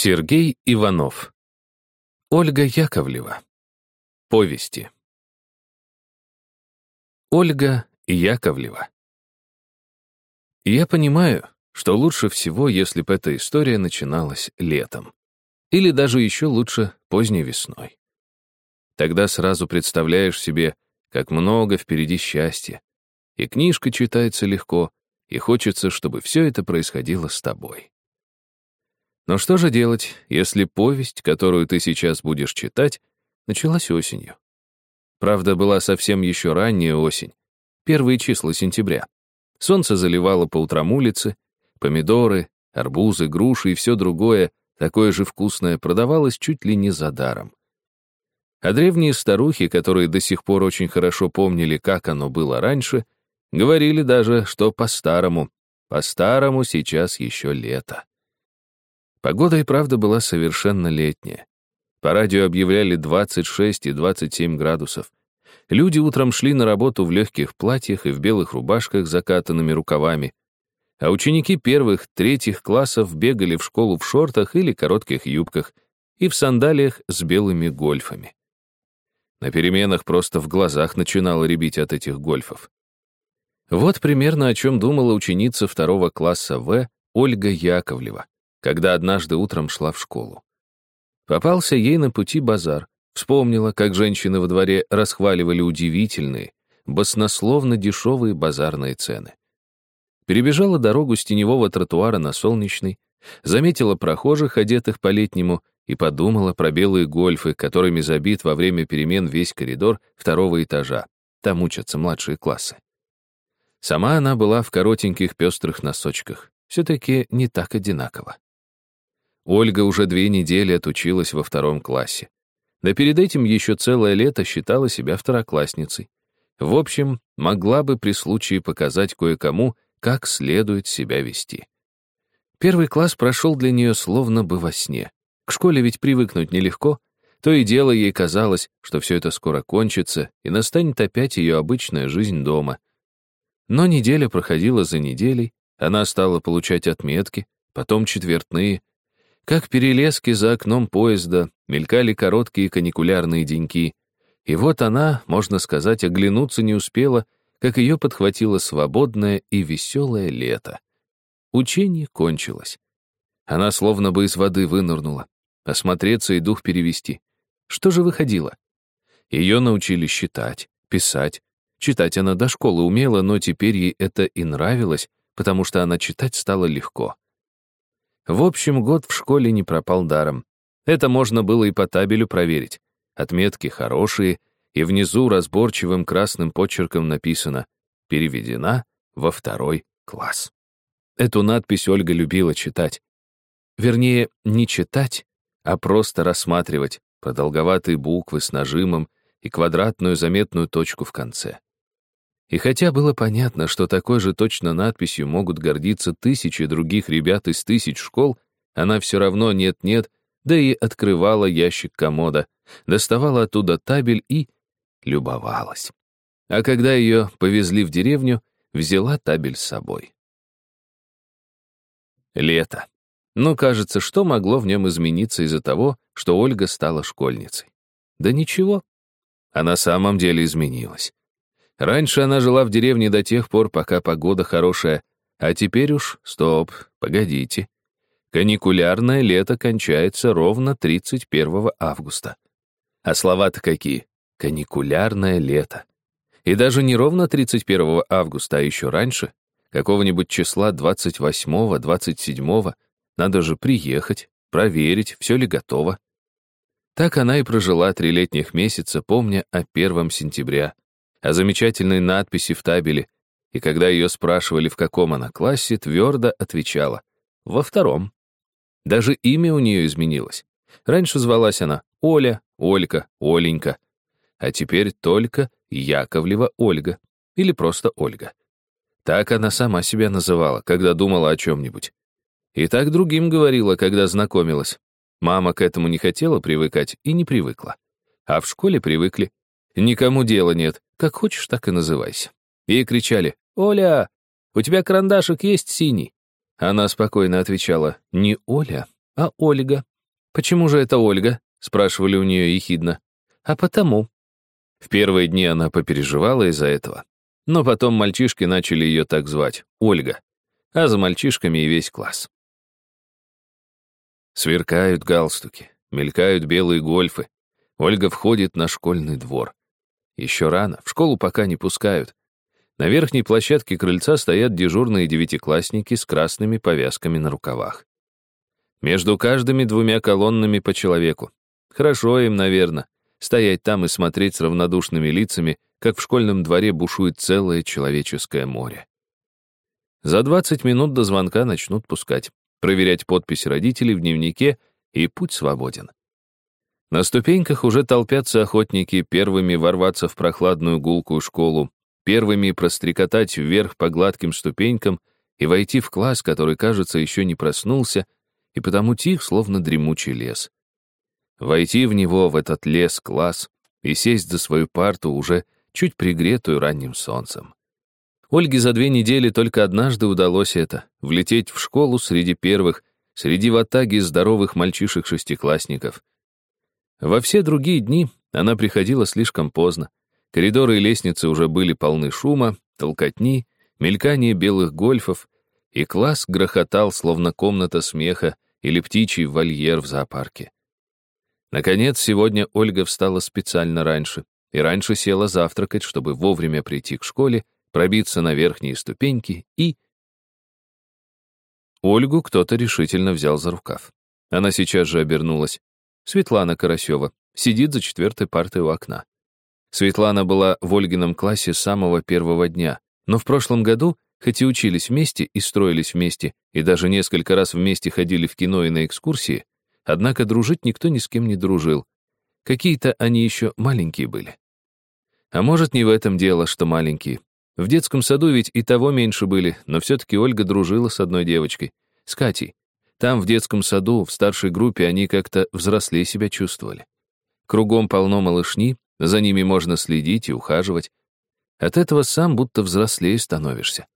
Сергей Иванов. Ольга Яковлева. Повести. Ольга Яковлева. Я понимаю, что лучше всего, если бы эта история начиналась летом. Или даже еще лучше поздней весной. Тогда сразу представляешь себе, как много впереди счастья. И книжка читается легко, и хочется, чтобы все это происходило с тобой. Но что же делать, если повесть, которую ты сейчас будешь читать, началась осенью? Правда, была совсем еще ранняя осень, первые числа сентября. Солнце заливало по утрам улицы, помидоры, арбузы, груши и все другое, такое же вкусное, продавалось чуть ли не за даром. А древние старухи, которые до сих пор очень хорошо помнили, как оно было раньше, говорили даже, что по-старому, по-старому сейчас еще лето. Погода и правда была совершенно летняя. По радио объявляли 26 и 27 градусов. Люди утром шли на работу в легких платьях и в белых рубашках с закатанными рукавами, а ученики первых, третьих классов бегали в школу в шортах или коротких юбках и в сандалиях с белыми гольфами. На переменах просто в глазах начинало рябить от этих гольфов. Вот примерно о чем думала ученица второго класса В Ольга Яковлева когда однажды утром шла в школу. Попался ей на пути базар. Вспомнила, как женщины во дворе расхваливали удивительные, баснословно дешевые базарные цены. Перебежала дорогу с теневого тротуара на солнечный, заметила прохожих, одетых по-летнему, и подумала про белые гольфы, которыми забит во время перемен весь коридор второго этажа. Там учатся младшие классы. Сама она была в коротеньких пестрых носочках. Все-таки не так одинаково. Ольга уже две недели отучилась во втором классе. Да перед этим еще целое лето считала себя второклассницей. В общем, могла бы при случае показать кое-кому, как следует себя вести. Первый класс прошел для нее словно бы во сне. К школе ведь привыкнуть нелегко. То и дело ей казалось, что все это скоро кончится, и настанет опять ее обычная жизнь дома. Но неделя проходила за неделей, она стала получать отметки, потом четвертные, как перелески за окном поезда мелькали короткие каникулярные деньки. И вот она, можно сказать, оглянуться не успела, как ее подхватило свободное и веселое лето. Учение кончилось. Она словно бы из воды вынырнула. Осмотреться и дух перевести. Что же выходило? Ее научили считать, писать. Читать она до школы умела, но теперь ей это и нравилось, потому что она читать стала легко. В общем, год в школе не пропал даром. Это можно было и по табелю проверить. Отметки хорошие, и внизу разборчивым красным почерком написано «Переведена во второй класс». Эту надпись Ольга любила читать. Вернее, не читать, а просто рассматривать продолговатые буквы с нажимом и квадратную заметную точку в конце. И хотя было понятно, что такой же точно надписью могут гордиться тысячи других ребят из тысяч школ, она все равно нет-нет, да и открывала ящик комода, доставала оттуда табель и любовалась. А когда ее повезли в деревню, взяла табель с собой. Лето. Ну, кажется, что могло в нем измениться из-за того, что Ольга стала школьницей? Да ничего. А на самом деле изменилась. Раньше она жила в деревне до тех пор, пока погода хорошая, а теперь уж, стоп, погодите. Каникулярное лето кончается ровно 31 августа. А слова-то какие? Каникулярное лето. И даже не ровно 31 августа, а еще раньше, какого-нибудь числа 28-27, надо же приехать, проверить, все ли готово. Так она и прожила три летних месяца, помня о 1 сентября, о замечательной надписи в табеле, и когда ее спрашивали, в каком она классе, твердо отвечала «во втором». Даже имя у нее изменилось. Раньше звалась она Оля, Олька, Оленька, а теперь только Яковлева Ольга или просто Ольга. Так она сама себя называла, когда думала о чем-нибудь. И так другим говорила, когда знакомилась. Мама к этому не хотела привыкать и не привыкла. А в школе привыкли. Никому дела нет, как хочешь, так и называйся. Ей кричали «Оля, у тебя карандашик есть синий?» Она спокойно отвечала «Не Оля, а Ольга, «Почему же это Ольга?» — спрашивали у нее ехидно. «А потому». В первые дни она попереживала из-за этого. Но потом мальчишки начали ее так звать — Ольга. А за мальчишками и весь класс. Сверкают галстуки, мелькают белые гольфы. Ольга входит на школьный двор. Еще рано, в школу пока не пускают. На верхней площадке крыльца стоят дежурные девятиклассники с красными повязками на рукавах. Между каждыми двумя колоннами по человеку. Хорошо им, наверное, стоять там и смотреть с равнодушными лицами, как в школьном дворе бушует целое человеческое море. За 20 минут до звонка начнут пускать, проверять подпись родителей в дневнике, и путь свободен. На ступеньках уже толпятся охотники, первыми ворваться в прохладную гулкую школу, первыми прострекотать вверх по гладким ступенькам и войти в класс, который, кажется, еще не проснулся, и потому тих, словно дремучий лес. Войти в него, в этот лес-класс, и сесть за свою парту, уже чуть пригретую ранним солнцем. Ольге за две недели только однажды удалось это — влететь в школу среди первых, среди ватаги здоровых мальчишек-шестиклассников. Во все другие дни она приходила слишком поздно, Коридоры и лестницы уже были полны шума, толкотни, мелькания белых гольфов, и класс грохотал, словно комната смеха или птичий вольер в зоопарке. Наконец, сегодня Ольга встала специально раньше, и раньше села завтракать, чтобы вовремя прийти к школе, пробиться на верхние ступеньки и... Ольгу кто-то решительно взял за рукав. Она сейчас же обернулась. Светлана Карасева сидит за четвертой партой у окна. Светлана была в Ольгином классе с самого первого дня, но в прошлом году, хоть и учились вместе и строились вместе, и даже несколько раз вместе ходили в кино и на экскурсии, однако дружить никто ни с кем не дружил. Какие-то они еще маленькие были. А может, не в этом дело, что маленькие. В детском саду ведь и того меньше были, но все-таки Ольга дружила с одной девочкой, с Катей. Там, в детском саду, в старшей группе, они как-то взрослее себя чувствовали. Кругом полно малышни, за ними можно следить и ухаживать. От этого сам будто взрослее становишься.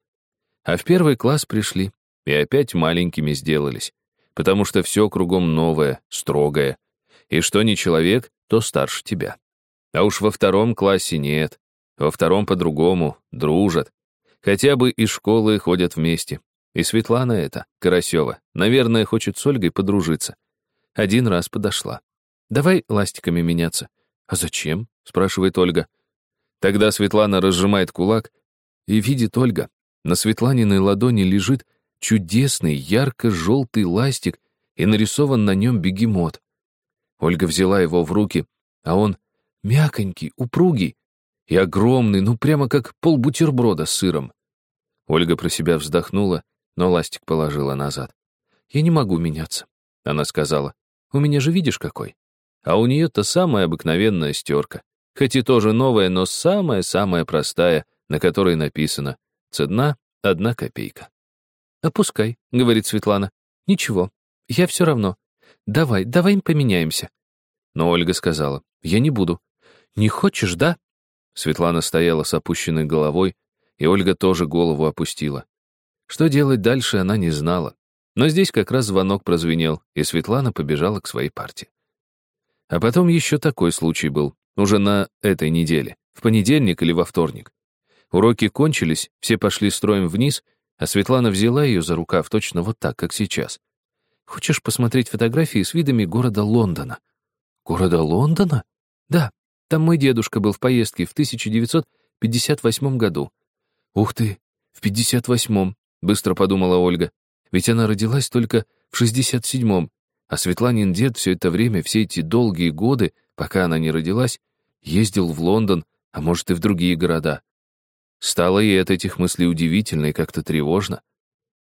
А в первый класс пришли, и опять маленькими сделались, потому что все кругом новое, строгое. И что не человек, то старше тебя. А уж во втором классе нет. Во втором по-другому, дружат. Хотя бы из школы ходят вместе. И Светлана эта, Карасева, наверное, хочет с Ольгой подружиться. Один раз подошла. Давай ластиками меняться. А зачем? — спрашивает Ольга. Тогда Светлана разжимает кулак, и видит Ольга. На Светланиной ладони лежит чудесный ярко-желтый ластик, и нарисован на нем бегемот. Ольга взяла его в руки, а он мяконький, упругий и огромный, ну прямо как пол бутерброда с сыром. Ольга про себя вздохнула, но ластик положила назад. «Я не могу меняться», — она сказала. «У меня же видишь какой. А у нее-то самая обыкновенная стерка хоть и тоже новая, но самая-самая простая, на которой написано «Цена — одна копейка». «Опускай», — говорит Светлана. «Ничего, я все равно. Давай, давай поменяемся». Но Ольга сказала, «Я не буду». «Не хочешь, да?» Светлана стояла с опущенной головой, и Ольга тоже голову опустила. Что делать дальше, она не знала. Но здесь как раз звонок прозвенел, и Светлана побежала к своей партии. А потом еще такой случай был. Уже на этой неделе, в понедельник или во вторник. Уроки кончились, все пошли строем вниз, а Светлана взяла ее за рукав точно вот так, как сейчас. «Хочешь посмотреть фотографии с видами города Лондона?» «Города Лондона?» «Да, там мой дедушка был в поездке в 1958 году». «Ух ты, в 58-м», — быстро подумала Ольга. «Ведь она родилась только в 67-м, а Светланин дед все это время, все эти долгие годы, пока она не родилась, ездил в Лондон, а может и в другие города. Стало ей от этих мыслей удивительно и как-то тревожно.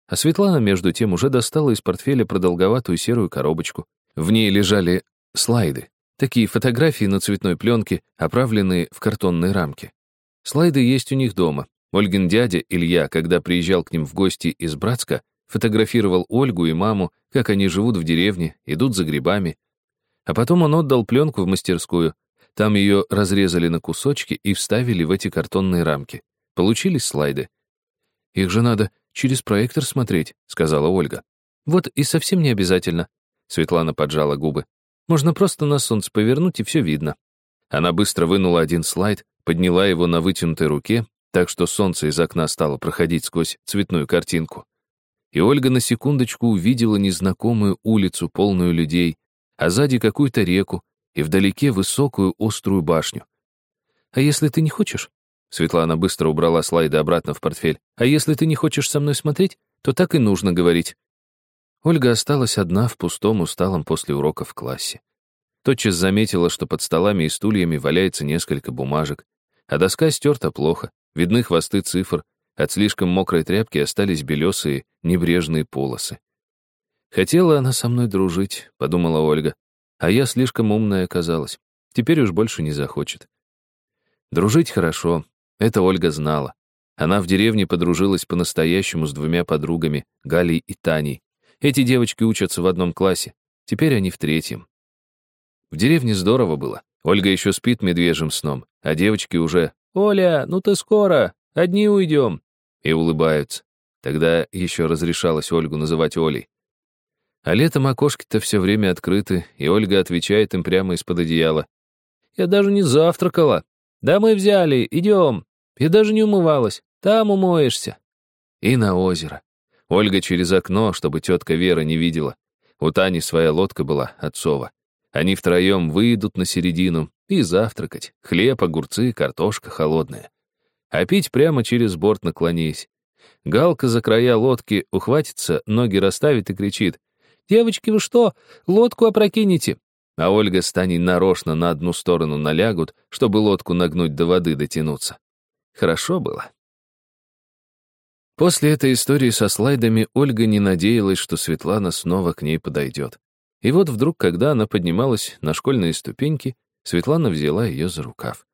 А Светлана, между тем, уже достала из портфеля продолговатую серую коробочку. В ней лежали слайды, такие фотографии на цветной пленке, оправленные в картонной рамке. Слайды есть у них дома. Ольгин дядя Илья, когда приезжал к ним в гости из Братска, фотографировал Ольгу и маму, как они живут в деревне, идут за грибами, а потом он отдал пленку в мастерскую. Там ее разрезали на кусочки и вставили в эти картонные рамки. Получились слайды. «Их же надо через проектор смотреть», — сказала Ольга. «Вот и совсем не обязательно. Светлана поджала губы. «Можно просто на солнце повернуть, и все видно». Она быстро вынула один слайд, подняла его на вытянутой руке, так что солнце из окна стало проходить сквозь цветную картинку. И Ольга на секундочку увидела незнакомую улицу, полную людей, а сзади какую-то реку, и вдалеке высокую острую башню. «А если ты не хочешь?» Светлана быстро убрала слайды обратно в портфель. «А если ты не хочешь со мной смотреть, то так и нужно говорить». Ольга осталась одна в пустом, усталом после урока в классе. Тотчас заметила, что под столами и стульями валяется несколько бумажек, а доска стерта плохо, видны хвосты цифр, от слишком мокрой тряпки остались белесые, небрежные полосы. «Хотела она со мной дружить», — подумала Ольга, а я слишком умная оказалась. Теперь уж больше не захочет. Дружить хорошо, это Ольга знала. Она в деревне подружилась по-настоящему с двумя подругами, Галей и Таней. Эти девочки учатся в одном классе. Теперь они в третьем. В деревне здорово было. Ольга еще спит медвежьим сном, а девочки уже «Оля, ну ты скоро, одни уйдем!» и улыбаются. Тогда еще разрешалось Ольгу называть Олей. А летом окошки-то все время открыты, и Ольга отвечает им прямо из-под одеяла. «Я даже не завтракала. Да мы взяли, идем. Я даже не умывалась. Там умоешься». И на озеро. Ольга через окно, чтобы тетка Вера не видела. У Тани своя лодка была, отцова. Они втроем выйдут на середину и завтракать. Хлеб, огурцы, картошка холодная. А пить прямо через борт наклонись. Галка за края лодки ухватится, ноги расставит и кричит. «Девочки, вы что, лодку опрокинете?» А Ольга с Таней нарочно на одну сторону налягут, чтобы лодку нагнуть до воды дотянуться. Хорошо было. После этой истории со слайдами Ольга не надеялась, что Светлана снова к ней подойдет. И вот вдруг, когда она поднималась на школьные ступеньки, Светлана взяла ее за рукав.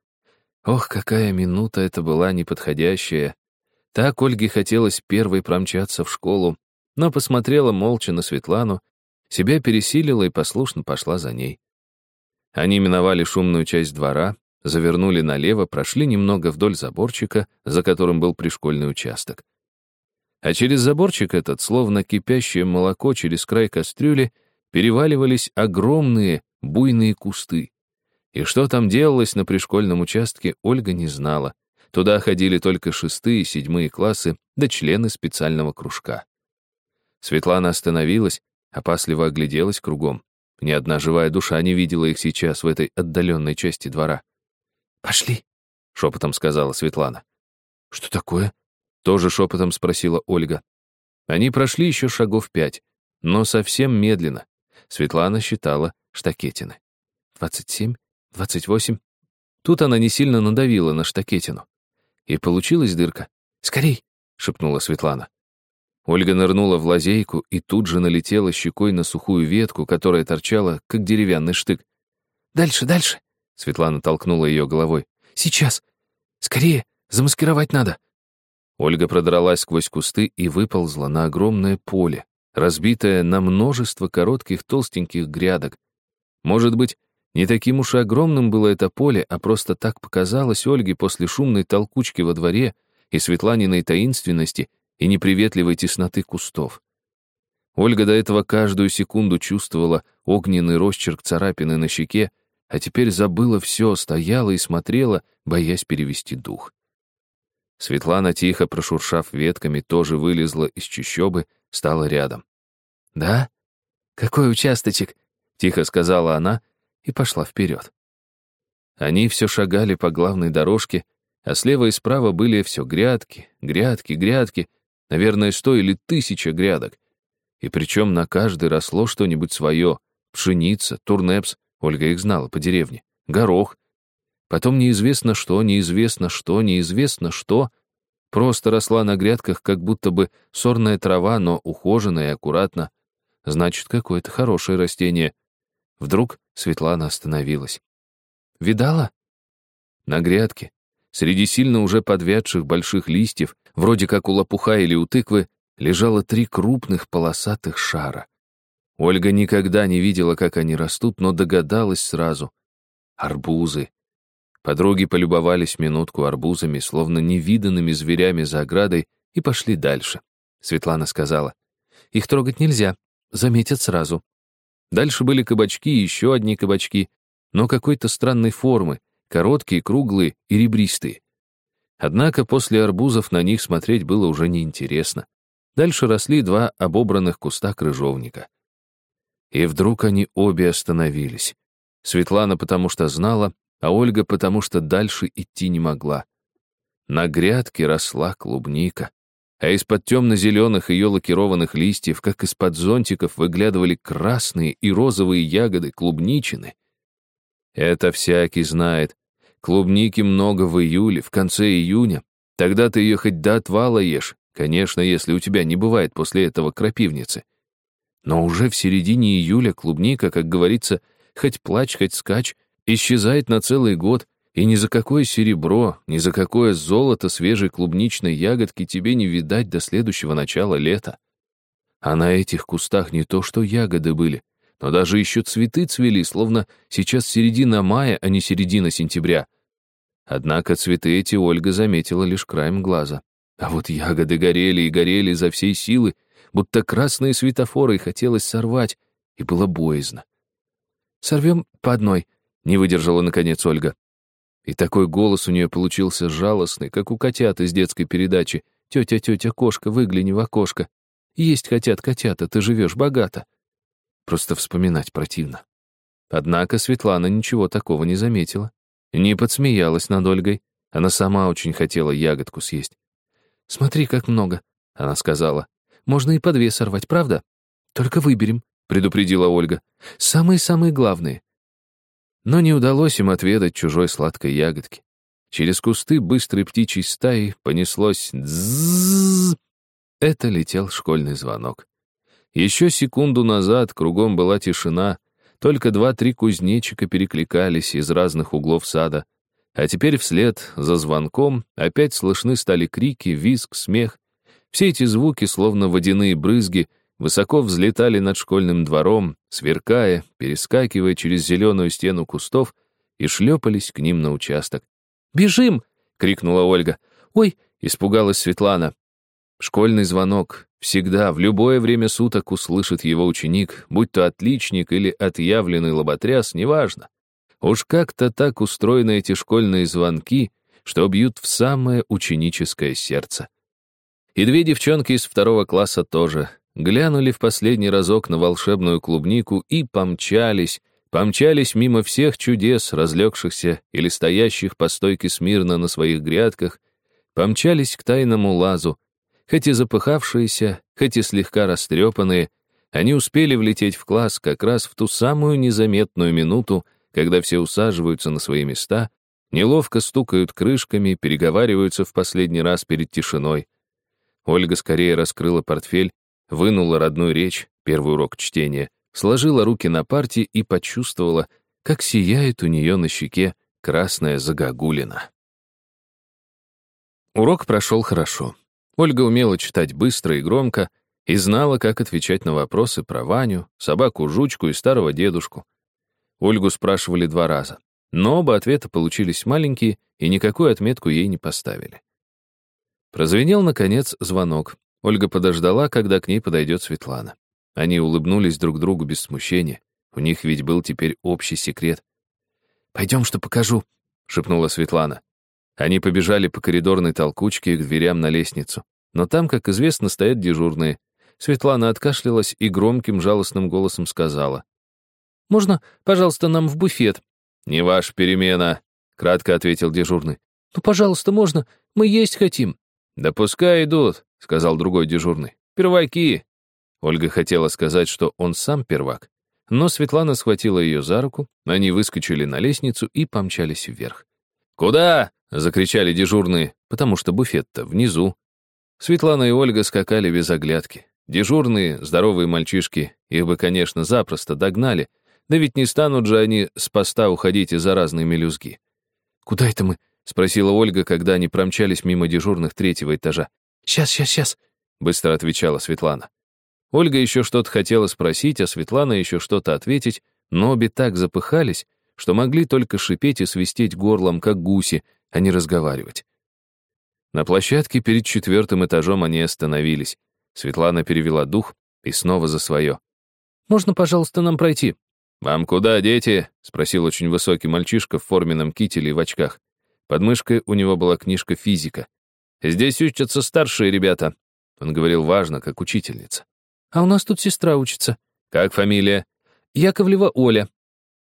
Ох, какая минута это была неподходящая. Так Ольге хотелось первой промчаться в школу, но посмотрела молча на Светлану, себя пересилила и послушно пошла за ней. Они миновали шумную часть двора, завернули налево, прошли немного вдоль заборчика, за которым был пришкольный участок. А через заборчик этот, словно кипящее молоко через край кастрюли, переваливались огромные буйные кусты. И что там делалось на пришкольном участке, Ольга не знала. Туда ходили только шестые, седьмые классы, да члены специального кружка. Светлана остановилась, опасливо огляделась кругом. Ни одна живая душа не видела их сейчас в этой отдаленной части двора. «Пошли», — шепотом сказала Светлана. «Что такое?» Тоже шепотом спросила Ольга. Они прошли еще шагов пять, но совсем медленно. Светлана считала штакетины. «Двадцать семь, двадцать восемь». Тут она не сильно надавила на штакетину. И получилась дырка. «Скорей!» — шепнула Светлана. Ольга нырнула в лазейку и тут же налетела щекой на сухую ветку, которая торчала, как деревянный штык. «Дальше, дальше!» — Светлана толкнула ее головой. «Сейчас! Скорее! Замаскировать надо!» Ольга продралась сквозь кусты и выползла на огромное поле, разбитое на множество коротких толстеньких грядок. Может быть, не таким уж и огромным было это поле, а просто так показалось Ольге после шумной толкучки во дворе и Светланиной таинственности и неприветливой тесноты кустов. Ольга до этого каждую секунду чувствовала огненный росчерк царапины на щеке, а теперь забыла все, стояла и смотрела, боясь перевести дух. Светлана, тихо прошуршав ветками, тоже вылезла из чащобы, стала рядом. «Да? Какой участочек?» — тихо сказала она и пошла вперед. Они все шагали по главной дорожке, а слева и справа были все грядки, грядки, грядки, наверное, сто или тысяча грядок. И причем на каждой росло что-нибудь свое — пшеница, турнепс, Ольга их знала по деревне, горох, Потом неизвестно что, неизвестно что, неизвестно что. Просто росла на грядках, как будто бы сорная трава, но ухоженная и аккуратно. Значит, какое-то хорошее растение. Вдруг Светлана остановилась. «Видала?» На грядке, среди сильно уже подвядших больших листьев, вроде как у лопуха или у тыквы, лежало три крупных полосатых шара. Ольга никогда не видела, как они растут, но догадалась сразу. Арбузы. Подруги полюбовались минутку арбузами, словно невиданными зверями за оградой, и пошли дальше. Светлана сказала, «Их трогать нельзя, заметят сразу». Дальше были кабачки и еще одни кабачки, но какой-то странной формы, короткие, круглые и ребристые. Однако после арбузов на них смотреть было уже неинтересно. Дальше росли два обобранных куста крыжовника. И вдруг они обе остановились. Светлана потому что знала, а Ольга потому что дальше идти не могла. На грядке росла клубника, а из-под темно-зеленых ее лакированных листьев, как из-под зонтиков, выглядывали красные и розовые ягоды клубничины. Это всякий знает. Клубники много в июле, в конце июня. Тогда ты ее хоть до отвала ешь, конечно, если у тебя не бывает после этого крапивницы. Но уже в середине июля клубника, как говорится, хоть плачь, хоть скач, исчезает на целый год, и ни за какое серебро, ни за какое золото свежей клубничной ягодки тебе не видать до следующего начала лета. А на этих кустах не то что ягоды были, но даже еще цветы цвели, словно сейчас середина мая, а не середина сентября. Однако цветы эти Ольга заметила лишь краем глаза. А вот ягоды горели и горели за всей силы, будто красные светофоры, и хотелось сорвать, и было боязно. «Сорвем по одной», — не выдержала наконец Ольга. И такой голос у нее получился жалостный, как у котят из детской передачи. «Тетя, тетя, кошка, выгляни в окошко. Есть хотят котята, ты живешь богато». Просто вспоминать противно. Однако Светлана ничего такого не заметила. Не подсмеялась над Ольгой. Она сама очень хотела ягодку съесть. «Смотри, как много», — она сказала. «Можно и по две сорвать, правда? Только выберем», — предупредила Ольга. «Самые-самые главные. Но не удалось им отведать чужой сладкой ягодки. Через кусты быстрой птичьей стаи понеслось «дззззз». Это летел школьный звонок. Еще секунду назад кругом была тишина, только два-три кузнечика перекликались из разных углов сада, а теперь вслед за звонком опять слышны стали крики, визг, смех. Все эти звуки, словно водяные брызги, высоко взлетали над школьным двором, сверкая, перескакивая через зеленую стену кустов и шлепались к ним на участок. «Бежим!» — крикнула Ольга. «Ой!» — испугалась Светлана. Школьный звонок. Всегда, в любое время суток услышит его ученик, будь то отличник или отъявленный лоботряс, неважно. Уж как-то так устроены эти школьные звонки, что бьют в самое ученическое сердце. И две девчонки из второго класса тоже, глянули в последний разок на волшебную клубнику и помчались, помчались мимо всех чудес, разлегшихся или стоящих по стойке смирно на своих грядках, помчались к тайному лазу, хоть и запыхавшиеся, хоть и слегка растрепанные, они успели влететь в класс как раз в ту самую незаметную минуту, когда все усаживаются на свои места, неловко стукают крышками, переговариваются в последний раз перед тишиной. Ольга скорее раскрыла портфель вынула родную речь, первый урок чтения, сложила руки на парте и почувствовала, как сияет у нее на щеке красная загогулина. Урок прошел хорошо. Ольга умела читать быстро и громко и знала, как отвечать на вопросы про Ваню, собаку-жучку и старого дедушку. Ольгу спрашивали два раза, но оба ответа получились маленькие и никакую отметку ей не поставили. Прозвенел, наконец, звонок. Ольга подождала, когда к ней подойдет Светлана. Они улыбнулись друг другу без смущения. У них ведь был теперь общий секрет. «Пойдем, что покажу», — шепнула Светлана. Они побежали по коридорной толкучке к дверям на лестницу. Но там, как известно, стоят дежурные. Светлана откашлялась и громким жалостным голосом сказала. «Можно, пожалуйста, нам в буфет?» «Не ваша перемена», — кратко ответил дежурный. «Ну, пожалуйста, можно? Мы есть хотим». «Да пускай идут», — сказал другой дежурный. «Перваки!» Ольга хотела сказать, что он сам первак. Но Светлана схватила ее за руку, они выскочили на лестницу и помчались вверх. «Куда?» — закричали дежурные, потому что буфет-то внизу. Светлана и Ольга скакали без оглядки. Дежурные, здоровые мальчишки, их бы, конечно, запросто догнали, да ведь не станут же они с поста уходить из-за разной мелюзги. «Куда это мы?» — спросила Ольга, когда они промчались мимо дежурных третьего этажа. «Сейчас, сейчас, сейчас», — быстро отвечала Светлана. Ольга еще что-то хотела спросить, а Светлана еще что-то ответить, но обе так запыхались, что могли только шипеть и свистеть горлом, как гуси, а не разговаривать. На площадке перед четвертым этажом они остановились. Светлана перевела дух и снова за свое. Можно, пожалуйста, нам пройти?» «Вам куда, дети?» — спросил очень высокий мальчишка в форменном кителе и в очках. Под мышкой у него была книжка «Физика». «Здесь учатся старшие ребята», — он говорил важно, как учительница. «А у нас тут сестра учится». «Как фамилия?» «Яковлева Оля».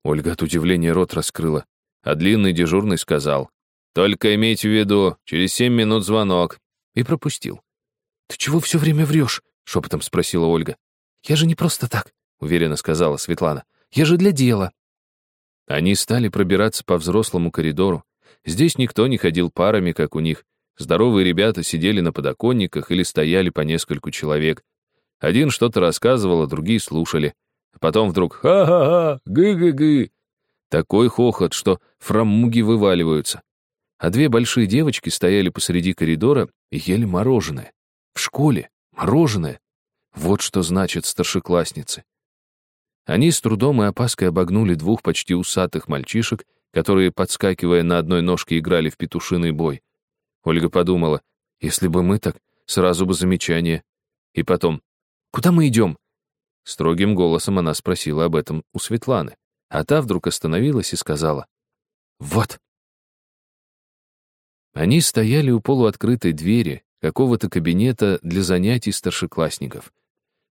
Ольга от удивления рот раскрыла, а длинный дежурный сказал. «Только имейте в виду, через семь минут звонок». И пропустил. «Ты чего все время врешь?» — шепотом спросила Ольга. «Я же не просто так», — уверенно сказала Светлана. «Я же для дела». Они стали пробираться по взрослому коридору. Здесь никто не ходил парами, как у них. Здоровые ребята сидели на подоконниках или стояли по нескольку человек. Один что-то рассказывал, а другие слушали. А потом вдруг «Ха-ха-ха! Гы-гы-гы!» Такой хохот, что фрамуги вываливаются а две большие девочки стояли посреди коридора и ели мороженое. В школе мороженое. Вот что значит старшеклассницы. Они с трудом и опаской обогнули двух почти усатых мальчишек, которые, подскакивая на одной ножке, играли в петушиный бой. Ольга подумала, если бы мы так, сразу бы замечание. И потом, куда мы идем? Строгим голосом она спросила об этом у Светланы, а та вдруг остановилась и сказала, «Вот, они стояли у полуоткрытой двери какого-то кабинета для занятий старшеклассников.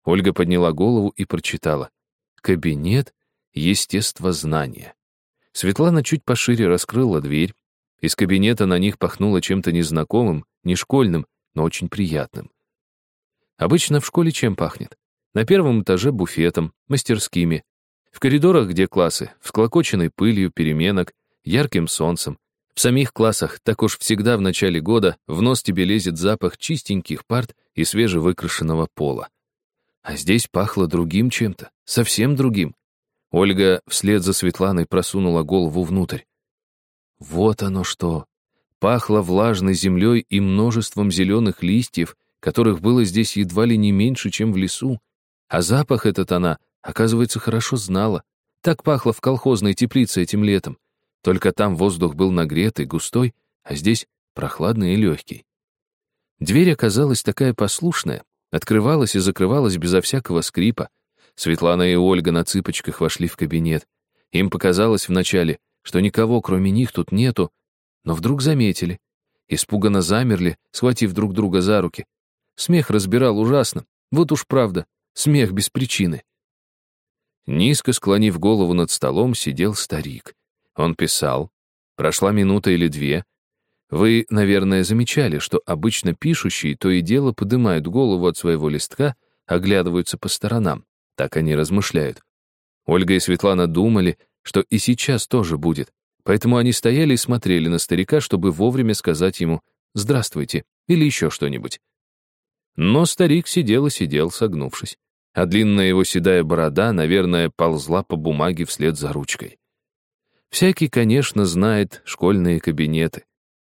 Ольга подняла голову и прочитала. «Кабинет естествознания». Светлана чуть пошире раскрыла дверь. Из кабинета на них пахнуло чем-то незнакомым, не школьным, но очень приятным. Обычно в школе чем пахнет? На первом этаже буфетом, мастерскими. В коридорах, где классы, всклокоченной пылью переменок, ярким солнцем, в самих классах так уж всегда в начале года в нос тебе лезет запах чистеньких парт и свежевыкрашенного пола. А здесь пахло другим чем-то, совсем другим. Ольга вслед за Светланой просунула голову внутрь. Вот оно что. Пахло влажной землей и множеством зеленых листьев, которых было здесь едва ли не меньше, чем в лесу. А запах этот она, оказывается, хорошо знала. Так пахло в колхозной теплице этим летом. Только там воздух был нагретый, густой, а здесь прохладный и легкий. Дверь оказалась такая послушная, открывалась и закрывалась безо всякого скрипа. Светлана и Ольга на цыпочках вошли в кабинет. Им показалось вначале, что никого, кроме них, тут нету, но вдруг заметили. Испуганно замерли, схватив друг друга за руки. Смех разбирал ужасно. Вот уж правда, смех без причины. Низко склонив голову над столом, сидел старик. Он писал. Прошла минута или две. Вы, наверное, замечали, что обычно пишущие то и дело поднимают голову от своего листка, оглядываются по сторонам. Так они размышляют. Ольга и Светлана думали, что и сейчас тоже будет. Поэтому они стояли и смотрели на старика, чтобы вовремя сказать ему «здравствуйте» или еще что-нибудь. Но старик сидел и сидел, согнувшись, а длинная его седая борода, наверное, ползла по бумаге вслед за ручкой. Всякий, конечно, знает школьные кабинеты.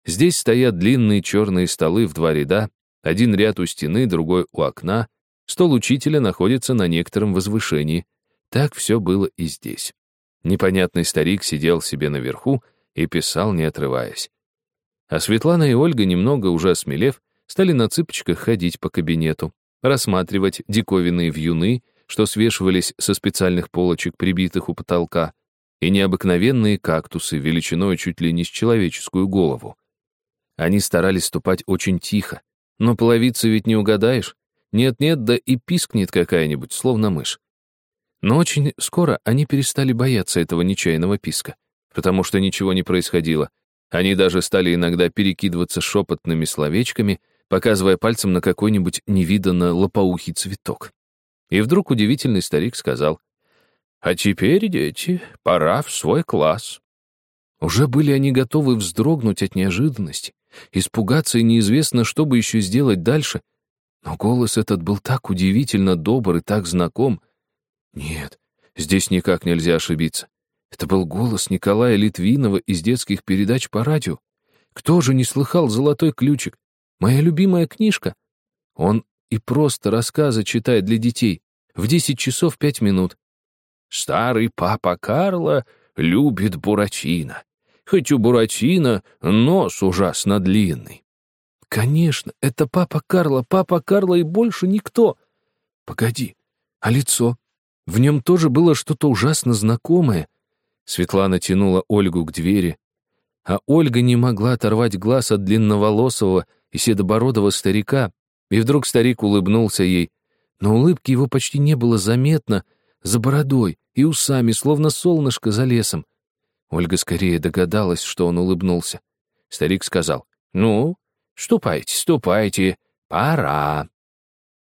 Здесь стоят длинные черные столы в два ряда, один ряд у стены, другой у окна. Стол учителя находится на некотором возвышении. Так все было и здесь. Непонятный старик сидел себе наверху и писал, не отрываясь. А Светлана и Ольга, немного уже осмелев, стали на цыпочках ходить по кабинету, рассматривать диковинные вьюны, что свешивались со специальных полочек, прибитых у потолка, и необыкновенные кактусы величиной чуть ли не с человеческую голову. Они старались ступать очень тихо, но половицу ведь не угадаешь. Нет-нет, да и пискнет какая-нибудь, словно мышь. Но очень скоро они перестали бояться этого нечаянного писка, потому что ничего не происходило. Они даже стали иногда перекидываться шепотными словечками, показывая пальцем на какой-нибудь невиданно лопоухий цветок. И вдруг удивительный старик сказал, а теперь, дети, пора в свой класс. Уже были они готовы вздрогнуть от неожиданности, испугаться и неизвестно, что бы еще сделать дальше. Но голос этот был так удивительно добр и так знаком. Нет, здесь никак нельзя ошибиться. Это был голос Николая Литвинова из детских передач по радио. Кто же не слыхал «Золотой ключик»? Моя любимая книжка. Он и просто рассказы читает для детей. В десять часов пять минут. Старый папа Карло любит Буратино. Хоть у Буратино нос ужасно длинный. Конечно, это папа Карло, папа Карло и больше никто. Погоди, а лицо? В нем тоже было что-то ужасно знакомое. Светлана тянула Ольгу к двери, а Ольга не могла оторвать глаз от длинноволосого и седобородого старика, и вдруг старик улыбнулся ей, но улыбки его почти не было заметно, за бородой и усами, словно солнышко за лесом. Ольга скорее догадалась, что он улыбнулся. Старик сказал, «Ну, ступайте, ступайте, пора».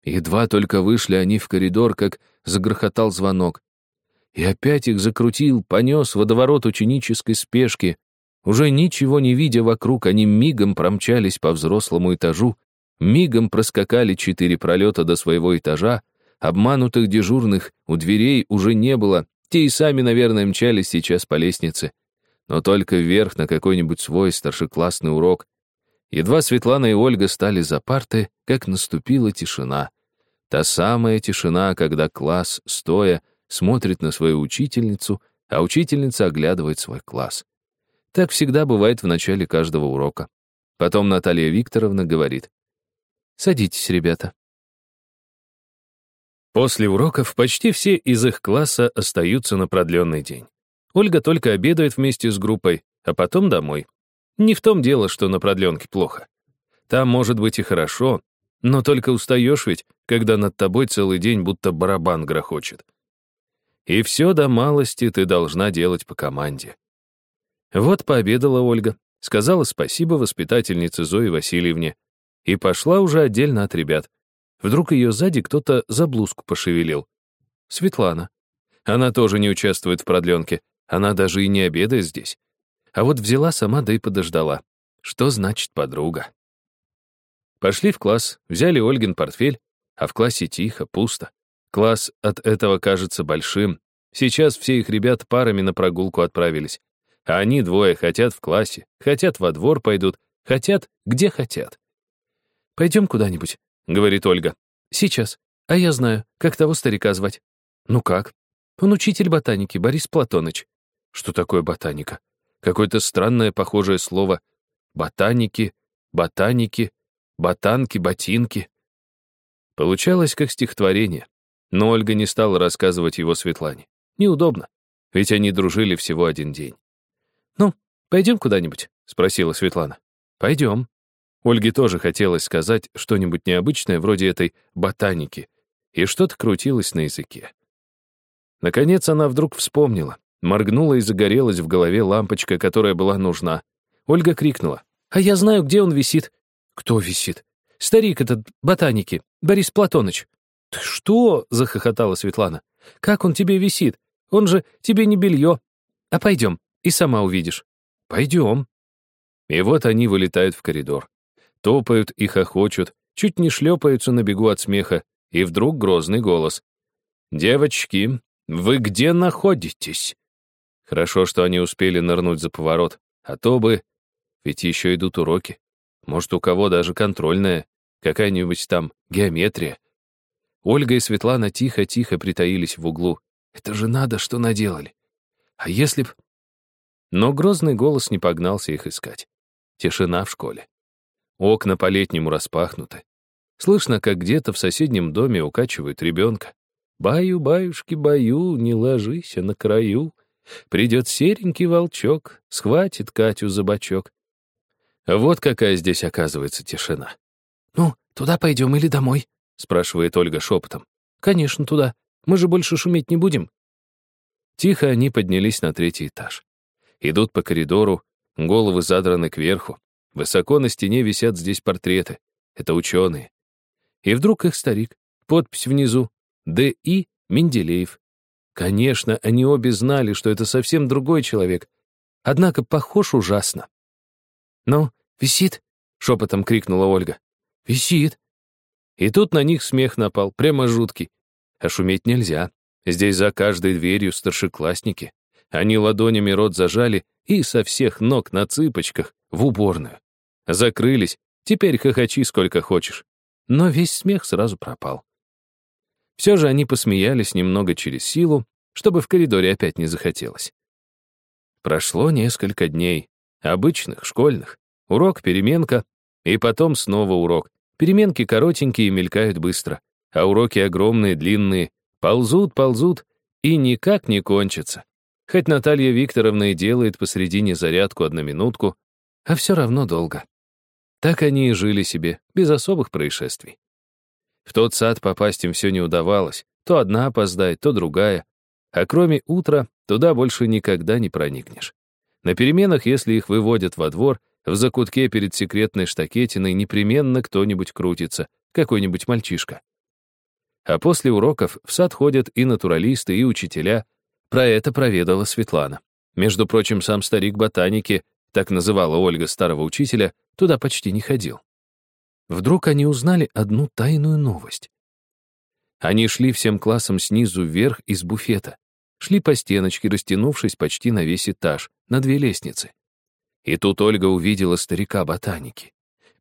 Едва только вышли они в коридор, как загрохотал звонок. И опять их закрутил, понес водоворот ученической спешки. Уже ничего не видя вокруг, они мигом промчались по взрослому этажу, мигом проскакали четыре пролета до своего этажа, обманутых дежурных у дверей уже не было, те и сами, наверное, мчались сейчас по лестнице. Но только вверх на какой-нибудь свой старшеклассный урок. Едва Светлана и Ольга стали за парты, как наступила тишина. Та самая тишина, когда класс, стоя, смотрит на свою учительницу, а учительница оглядывает свой класс. Так всегда бывает в начале каждого урока. Потом Наталья Викторовна говорит, «Садитесь, ребята». После уроков почти все из их класса остаются на продленный день. Ольга только обедает вместе с группой, а потом домой. Не в том дело, что на продленке плохо. Там может быть и хорошо, но только устаешь ведь, когда над тобой целый день будто барабан грохочет. И все до малости ты должна делать по команде. Вот пообедала Ольга, сказала спасибо воспитательнице Зое Васильевне и пошла уже отдельно от ребят. Вдруг ее сзади кто-то за блузку пошевелил. Светлана. Она тоже не участвует в продленке, она даже и не обедает здесь. А вот взяла сама, да и подождала. Что значит подруга? Пошли в класс, взяли Ольгин портфель, а в классе тихо, пусто. Класс от этого кажется большим. Сейчас все их ребят парами на прогулку отправились. А они двое хотят в классе, хотят во двор пойдут, хотят где хотят. «Пойдем куда-нибудь», — говорит Ольга. «Сейчас. А я знаю, как того старика звать». «Ну как?» «Он учитель ботаники, Борис Платоныч». «Что такое ботаника?» Какое-то странное похожее слово. Ботаники, ботаники, ботанки, ботинки. Получалось как стихотворение, но Ольга не стала рассказывать его Светлане. Неудобно, ведь они дружили всего один день. «Ну, пойдем куда-нибудь?» — спросила Светлана. «Пойдем». Ольге тоже хотелось сказать что-нибудь необычное, вроде этой ботаники, и что-то крутилось на языке. Наконец она вдруг вспомнила, моргнула и загорелась в голове лампочка, которая была нужна. Ольга крикнула. «А я знаю, где он висит». «Кто висит?» «Старик этот, ботаники, Борис Платоныч». «Ты что?» — захохотала Светлана. «Как он тебе висит? Он же тебе не белье. А пойдем, и сама увидишь». «Пойдем». И вот они вылетают в коридор. Топают и хохочут, чуть не шлепаются на бегу от смеха, и вдруг грозный голос. «Девочки, вы где находитесь?» Хорошо, что они успели нырнуть за поворот, а то бы... Ведь еще идут уроки. Может, у кого даже контрольная, какая-нибудь там геометрия. Ольга и Светлана тихо-тихо притаились в углу. Это же надо, что наделали. А если б... Но грозный голос не погнался их искать. Тишина в школе. Окна по-летнему распахнуты. Слышно, как где-то в соседнем доме укачивают ребенка. «Баю, баюшки, баю, не ложись на краю. Придет серенький волчок, схватит Катю за бочок». Вот какая здесь оказывается тишина. «Ну, туда пойдем или домой?» — спрашивает Ольга шепотом. «Конечно, туда. Мы же больше шуметь не будем». Тихо они поднялись на третий этаж. Идут по коридору, головы задраны кверху. Высоко на стене висят здесь портреты. Это ученые. И вдруг их старик. Подпись внизу. Д.И. Менделеев. Конечно, они обе знали, что это совсем другой человек. Однако похож ужасно. «Ну, висит?» — шепотом крикнула Ольга. «Висит». И тут на них смех напал, прямо жуткий. А шуметь нельзя. Здесь за каждой дверью старшеклассники. Они ладонями рот зажали и со всех ног на цыпочках в уборную. Закрылись, теперь хохочи сколько хочешь. Но весь смех сразу пропал. Все же они посмеялись немного через силу, чтобы в коридоре опять не захотелось. Прошло несколько дней, обычных, школьных. Урок, переменка, и потом снова урок. Переменки коротенькие мелькают быстро, а уроки огромные, длинные, Ползут, ползут и никак не кончатся. Хоть Наталья Викторовна и делает посредине зарядку одноминутку, а все равно долго. Так они и жили себе, без особых происшествий. В тот сад попасть им все не удавалось. То одна опоздает, то другая. А кроме утра, туда больше никогда не проникнешь. На переменах, если их выводят во двор, в закутке перед секретной штакетиной непременно кто-нибудь крутится, какой-нибудь мальчишка. А после уроков в сад ходят и натуралисты, и учителя. Про это проведала Светлана. Между прочим, сам старик ботаники, так называла Ольга старого учителя, туда почти не ходил. Вдруг они узнали одну тайную новость. Они шли всем классом снизу вверх из буфета. Шли по стеночке, растянувшись почти на весь этаж, на две лестницы. И тут Ольга увидела старика ботаники.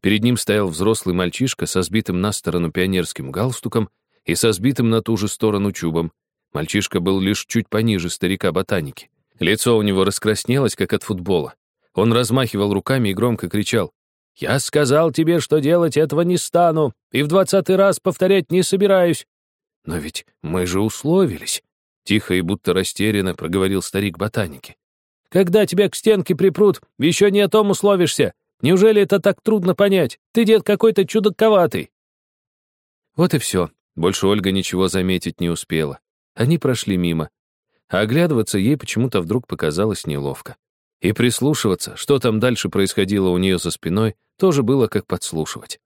Перед ним стоял взрослый мальчишка со сбитым на сторону пионерским галстуком и со сбитым на ту же сторону чубом. Мальчишка был лишь чуть пониже старика ботаники. Лицо у него раскраснелось, как от футбола. Он размахивал руками и громко кричал. «Я сказал тебе, что делать этого не стану, и в двадцатый раз повторять не собираюсь». «Но ведь мы же условились», — тихо и будто растерянно проговорил старик ботаники. «Когда тебя к стенке припрут, еще не о том условишься. Неужели это так трудно понять? Ты, дед, какой-то чудаковатый». Вот и все. Больше Ольга ничего заметить не успела. Они прошли мимо. А оглядываться ей почему-то вдруг показалось неловко. И прислушиваться, что там дальше происходило у нее за спиной, тоже было как подслушивать.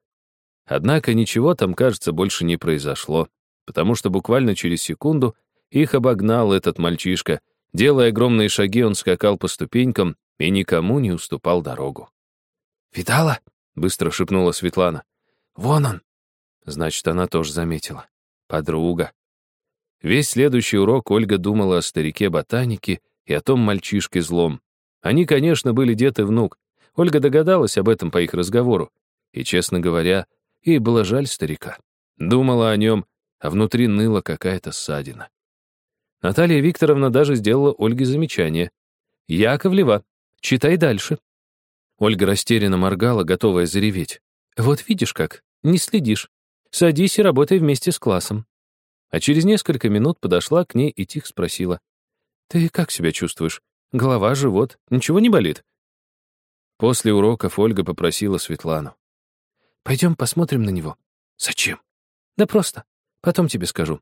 Однако ничего там, кажется, больше не произошло, потому что буквально через секунду их обогнал этот мальчишка. Делая огромные шаги, он скакал по ступенькам и никому не уступал дорогу. «Видала?» — быстро шепнула Светлана. «Вон он!» Значит, она тоже заметила. Подруга. Весь следующий урок Ольга думала о старике ботанике и о том мальчишке злом. Они, конечно, были дед и внук. Ольга догадалась об этом по их разговору. И, честно говоря, ей было жаль старика. Думала о нем, а внутри ныла какая-то ссадина. Наталья Викторовна даже сделала Ольге замечание. «Яковлева, читай дальше». Ольга растерянно моргала, готовая зареветь. «Вот видишь как, не следишь. Садись и работай вместе с классом». А через несколько минут подошла к ней и тихо спросила. «Ты как себя чувствуешь? Голова, живот, ничего не болит?» После уроков Ольга попросила Светлану. «Пойдем посмотрим на него». «Зачем?» «Да просто. Потом тебе скажу».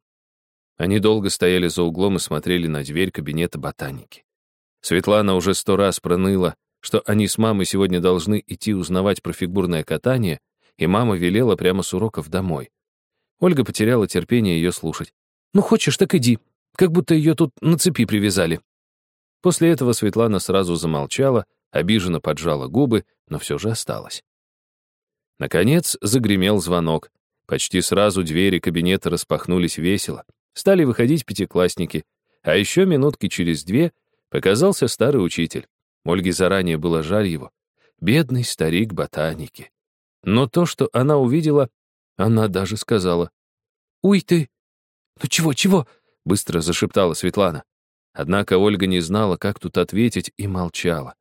Они долго стояли за углом и смотрели на дверь кабинета ботаники. Светлана уже сто раз проныла, что они с мамой сегодня должны идти узнавать про фигурное катание, и мама велела прямо с уроков домой. Ольга потеряла терпение ее слушать. «Ну, хочешь, так иди. Как будто ее тут на цепи привязали». После этого Светлана сразу замолчала, обиженно поджала губы, но все же осталась. Наконец загремел звонок. Почти сразу двери кабинета распахнулись весело. Стали выходить пятиклассники, а еще минутки через две показался старый учитель. Ольге заранее было жаль его. Бедный старик ботаники. Но то, что она увидела, она даже сказала. «Уй ты!» «Ну чего, чего?» — быстро зашептала Светлана. Однако Ольга не знала, как тут ответить, и молчала.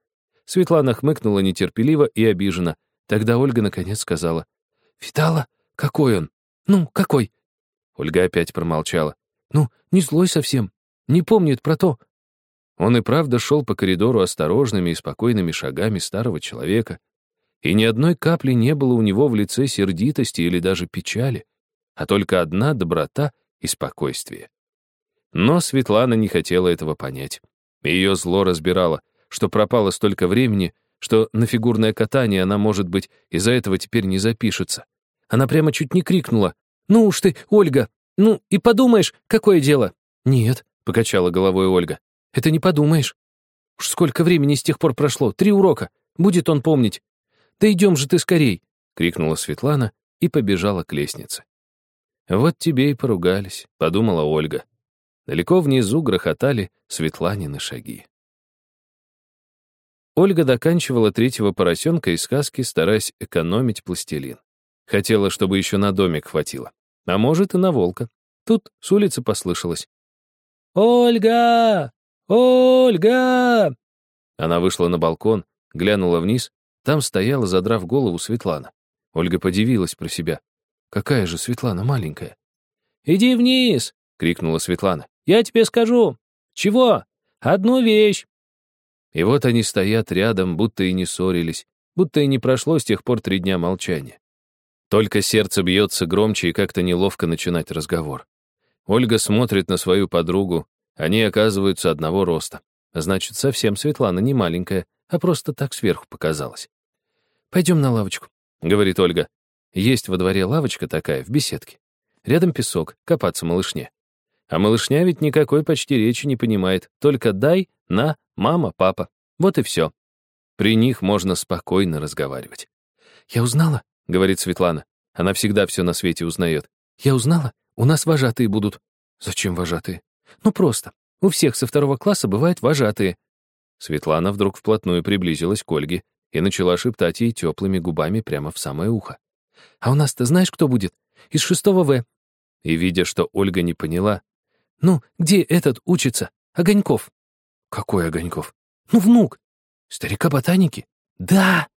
Светлана хмыкнула нетерпеливо и обиженно. Тогда Ольга наконец сказала. «Видала? Какой он? Ну, какой?» Ольга опять промолчала. «Ну, не злой совсем. Не помнит про то». Он и правда шел по коридору осторожными и спокойными шагами старого человека. И ни одной капли не было у него в лице сердитости или даже печали, а только одна доброта и спокойствие. Но Светлана не хотела этого понять. Ее зло разбирало, что пропало столько времени, что на фигурное катание она, может быть, из-за этого теперь не запишется. Она прямо чуть не крикнула. «Ну уж ты, Ольга! Ну и подумаешь, какое дело?» «Нет», — покачала головой Ольга. «Это не подумаешь. Уж сколько времени с тех пор прошло? Три урока. Будет он помнить. Да идем же ты скорей!» — крикнула Светлана и побежала к лестнице. «Вот тебе и поругались», — подумала Ольга. Далеко внизу грохотали Светланины шаги. Ольга доканчивала третьего поросенка из сказки, стараясь экономить пластилин. Хотела, чтобы еще на домик хватило. А может, и на волка. Тут с улицы послышалось. «Ольга! Ольга!» Она вышла на балкон, глянула вниз. Там стояла, задрав голову, Светлана. Ольга подивилась про себя. Какая же Светлана маленькая. «Иди вниз! — крикнула Светлана. «Я тебе скажу!» «Чего? Одну вещь!» И вот они стоят рядом, будто и не ссорились, будто и не прошло с тех пор три дня молчания. Только сердце бьется громче и как-то неловко начинать разговор. Ольга смотрит на свою подругу, они оказываются одного роста. Значит, совсем Светлана не маленькая, а просто так сверху показалась. «Пойдем на лавочку», — говорит Ольга. Есть во дворе лавочка такая, в беседке. Рядом песок, копаться малышне. А малышня ведь никакой почти речи не понимает, только дай, на, мама, папа. Вот и все. При них можно спокойно разговаривать. «Я узнала», — говорит Светлана. Она всегда все на свете узнает. «Я узнала, у нас вожатые будут». «Зачем вожатые?» «Ну просто. У всех со второго класса бывают вожатые». Светлана вдруг вплотную приблизилась к Ольге и начала шептать ей теплыми губами прямо в самое ухо. «А у нас-то знаешь, кто будет? Из шестого В». И, видя, что Ольга не поняла, «Ну, где этот учится? Огоньков». «Какой Огоньков?» «Ну, внук. Старика ботаники». «Да!»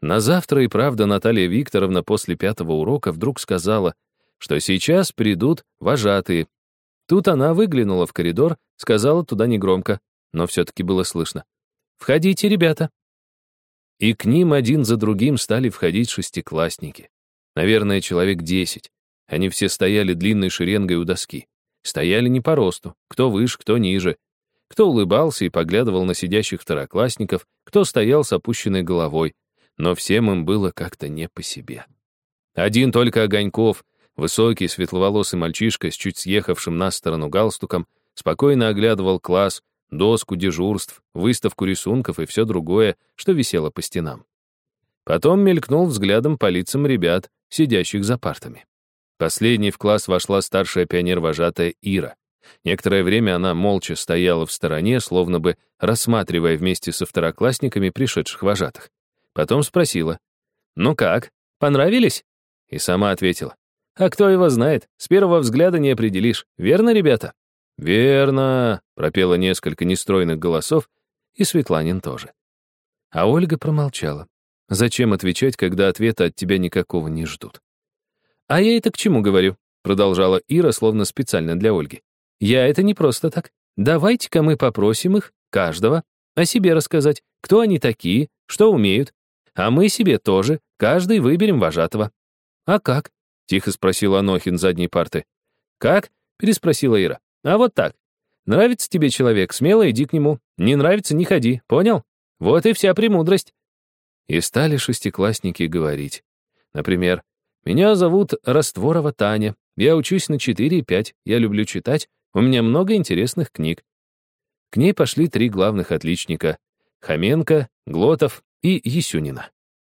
На завтра и правда Наталья Викторовна после пятого урока вдруг сказала, что сейчас придут вожатые. Тут она выглянула в коридор, сказала туда негромко, но все-таки было слышно. «Входите, ребята». И к ним один за другим стали входить шестиклассники. Наверное, человек десять. Они все стояли длинной шеренгой у доски. Стояли не по росту, кто выше, кто ниже. Кто улыбался и поглядывал на сидящих второклассников, кто стоял с опущенной головой. Но всем им было как-то не по себе. Один только Огоньков, высокий, светловолосый мальчишка с чуть съехавшим на сторону галстуком, спокойно оглядывал класс, доску дежурств, выставку рисунков и все другое, что висело по стенам. Потом мелькнул взглядом по лицам ребят, сидящих за партами. Последней в класс вошла старшая пионер-вожатая Ира. Некоторое время она молча стояла в стороне, словно бы рассматривая вместе со второклассниками пришедших вожатых. Потом спросила, «Ну как, понравились?» И сама ответила, «А кто его знает, с первого взгляда не определишь, верно, ребята?» «Верно», — пропела несколько нестройных голосов, и Светланин тоже. А Ольга промолчала. Зачем отвечать, когда ответа от тебя никакого не ждут? «А я это к чему говорю?» — продолжала Ира, словно специально для Ольги. «Я это не просто так. Давайте-ка мы попросим их, каждого, о себе рассказать, кто они такие, что умеют. А мы себе тоже, каждый выберем вожатого». «А как?» — тихо спросил Анохин задней парты. «Как?» — переспросила Ира. «А вот так. Нравится тебе человек, смело иди к нему. Не нравится — не ходи, понял? Вот и вся премудрость». И стали шестиклассники говорить. Например, меня зовут Растворова Таня. Я учусь на 4 и 5. Я люблю читать. У меня много интересных книг. К ней пошли три главных отличника — Хоменко, Глотов и Есюнина.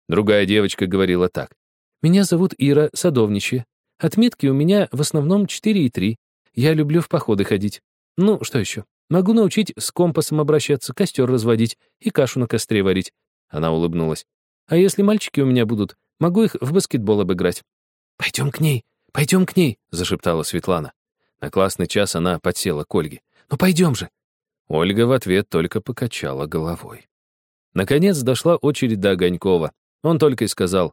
Другая девочка говорила так. «Меня зовут Ира Садовничья. Отметки у меня в основном 4 и 3. Я люблю в походы ходить. Ну, что еще? Могу научить с компасом обращаться, костер разводить и кашу на костре варить». Она улыбнулась. «А если мальчики у меня будут, Могу их в баскетбол обыграть». «Пойдем к ней, пойдем к ней», — зашептала Светлана. На классный час она подсела к Ольге. «Ну пойдем же». Ольга в ответ только покачала головой. Наконец дошла очередь до Огонькова. Он только и сказал.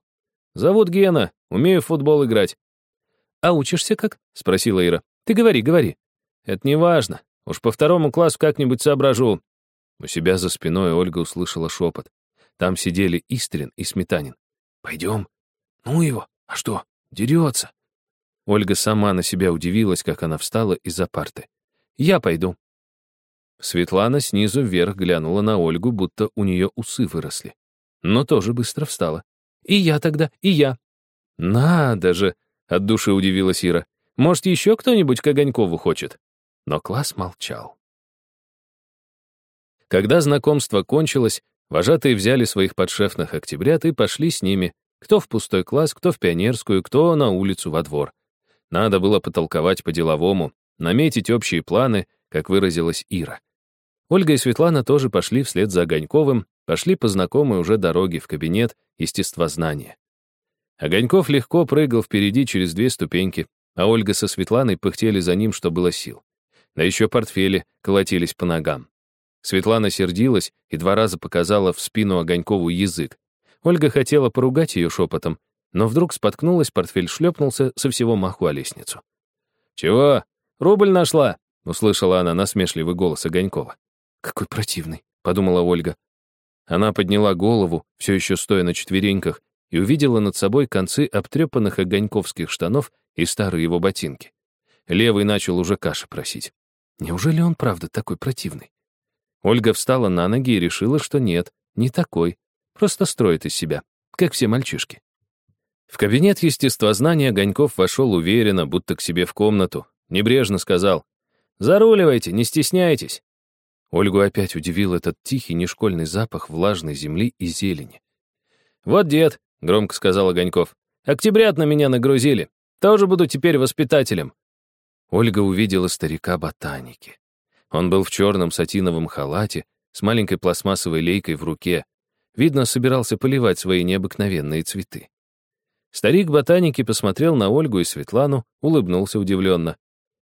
«Зовут Гена, умею в футбол играть». «А учишься как?» — спросила Ира. «Ты говори, говори». «Это не важно. Уж по второму классу как-нибудь соображу». У себя за спиной Ольга услышала шепот. Там сидели Истрин и Сметанин. «Пойдем». «Ну его, а что, дерется?» Ольга сама на себя удивилась, как она встала из-за парты. «Я пойду». Светлана снизу вверх глянула на Ольгу, будто у нее усы выросли. Но тоже быстро встала. «И я тогда, и я». «Надо же!» — от души удивилась Ира. «Может, еще кто-нибудь к Огонькову хочет?» Но класс молчал. Когда знакомство кончилось, Вожатые взяли своих подшефных октябрят и пошли с ними, кто в пустой класс, кто в пионерскую, кто на улицу во двор. Надо было потолковать по-деловому, наметить общие планы, как выразилась Ира. Ольга и Светлана тоже пошли вслед за Огоньковым, пошли по знакомой уже дороге в кабинет естествознания. Огоньков легко прыгал впереди через две ступеньки, а Ольга со Светланой пыхтели за ним, что было сил. Да еще портфели колотились по ногам. Светлана сердилась и два раза показала в спину Огонькову язык. Ольга хотела поругать ее шепотом, но вдруг споткнулась, портфель шлепнулся со всего маху о лестницу. «Чего? рубль нашла!» — услышала она насмешливый голос Огонькова. «Какой противный», — подумала Ольга. Она подняла голову, все еще стоя на четвереньках, и увидела над собой концы обтрепанных огоньковских штанов и старые его ботинки. Левый начал уже каши просить. Неужели он правда такой противный? Ольга встала на ноги и решила, что нет, не такой. Просто строит из себя, как все мальчишки. В кабинет естествознания Гоньков вошел уверенно, будто к себе в комнату. Небрежно сказал «Заруливайте, не стесняйтесь». Ольгу опять удивил этот тихий нешкольный запах влажной земли и зелени. «Вот дед», — громко сказал Огоньков, «октябрят на меня нагрузили. Тоже буду теперь воспитателем». Ольга увидела старика ботаники. Он был в черном сатиновом халате с маленькой пластмассовой лейкой в руке. Видно, собирался поливать свои необыкновенные цветы. Старик ботаники посмотрел на Ольгу и Светлану, улыбнулся удивленно.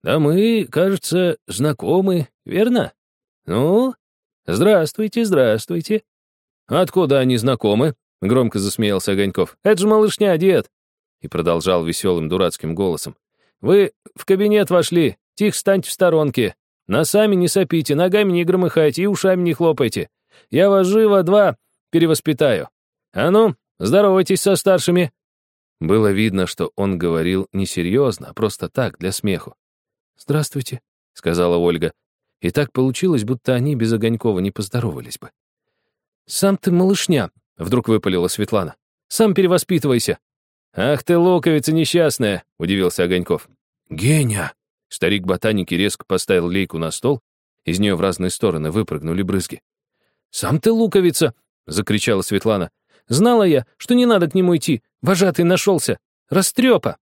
«Да мы, кажется, знакомы, верно? Ну, здравствуйте, здравствуйте». «Откуда они знакомы?» — громко засмеялся Огоньков. «Это же малышня, дед!» И продолжал веселым дурацким голосом. «Вы в кабинет вошли, тихо станьте в сторонке. Носами не сопите, ногами не громыхайте и ушами не хлопайте. Я вас живо два перевоспитаю. А ну, здоровайтесь со старшими». Было видно, что он говорил несерьезно, а просто так, для смеху. «Здравствуйте», — сказала Ольга. И так получилось, будто они без Огонькова не поздоровались бы. «Сам ты малышня», — вдруг выпалила Светлана. «Сам перевоспитывайся». «Ах ты, луковица несчастная!» — удивился Огоньков. «Геня!» Старик ботаники резко поставил лейку на стол, из нее в разные стороны выпрыгнули брызги. «Сам ты луковица!» — закричала Светлана. «Знала я, что не надо к нему идти. Вожатый нашелся. Растрепа!»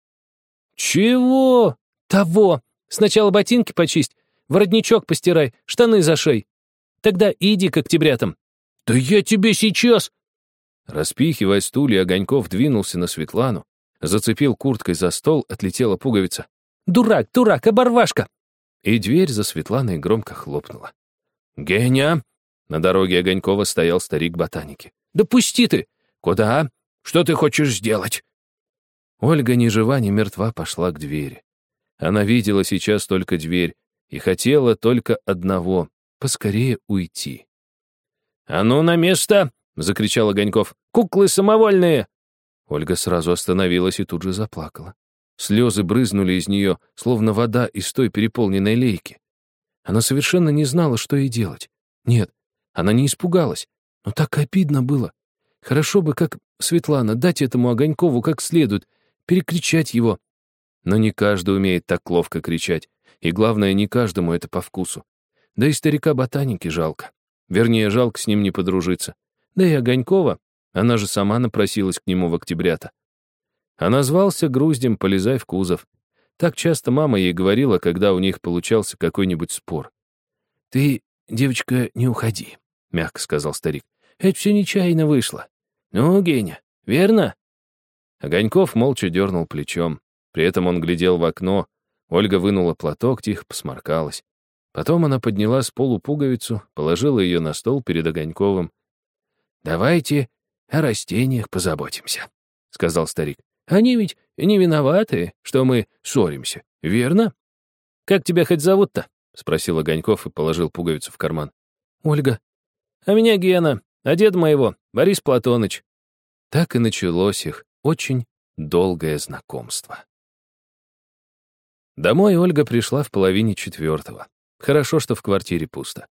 «Чего?» «Того! Сначала ботинки почисть, воротничок постирай, штаны зашей. Тогда иди к октябрятам». «Да я тебе сейчас...» Распихивая стулья, Огоньков двинулся на Светлану, зацепил курткой за стол, отлетела пуговица. «Дурак, дурак, оборвашка!» И дверь за Светланой громко хлопнула. «Геня!» На дороге Огонькова стоял старик ботаники. «Да пусти ты! Куда? Что ты хочешь сделать?» Ольга ни жива, ни мертва пошла к двери. Она видела сейчас только дверь и хотела только одного — поскорее уйти. «А ну, на место!» — закричал Огоньков. «Куклы самовольные!» Ольга сразу остановилась и тут же заплакала. Слезы брызнули из нее, словно вода из той переполненной лейки. Она совершенно не знала, что ей делать. Нет, она не испугалась, но так обидно было. Хорошо бы, как Светлана, дать этому Огонькову как следует, перекричать его. Но не каждый умеет так ловко кричать, и главное, не каждому это по вкусу. Да и старика ботаники жалко. Вернее, жалко с ним не подружиться. Да и Огонькова, она же сама напросилась к нему в октябрята. А назвался груздем «Полезай в кузов». Так часто мама ей говорила, когда у них получался какой-нибудь спор. «Ты, девочка, не уходи», — мягко сказал старик. «Это все нечаянно вышло. Ну, Геня, верно?» Огоньков молча дернул плечом. При этом он глядел в окно. Ольга вынула платок, тихо посморкалась. Потом она подняла с полу пуговицу, положила ее на стол перед Огоньковым. «Давайте о растениях позаботимся», — сказал старик. «Они ведь не виноваты, что мы ссоримся, верно?» «Как тебя хоть зовут-то?» — спросил Огоньков и положил пуговицу в карман. «Ольга». «А меня Гена, а дед моего Борис Платоныч». Так и началось их очень долгое знакомство. Домой Ольга пришла в половине четвертого. Хорошо, что в квартире пусто.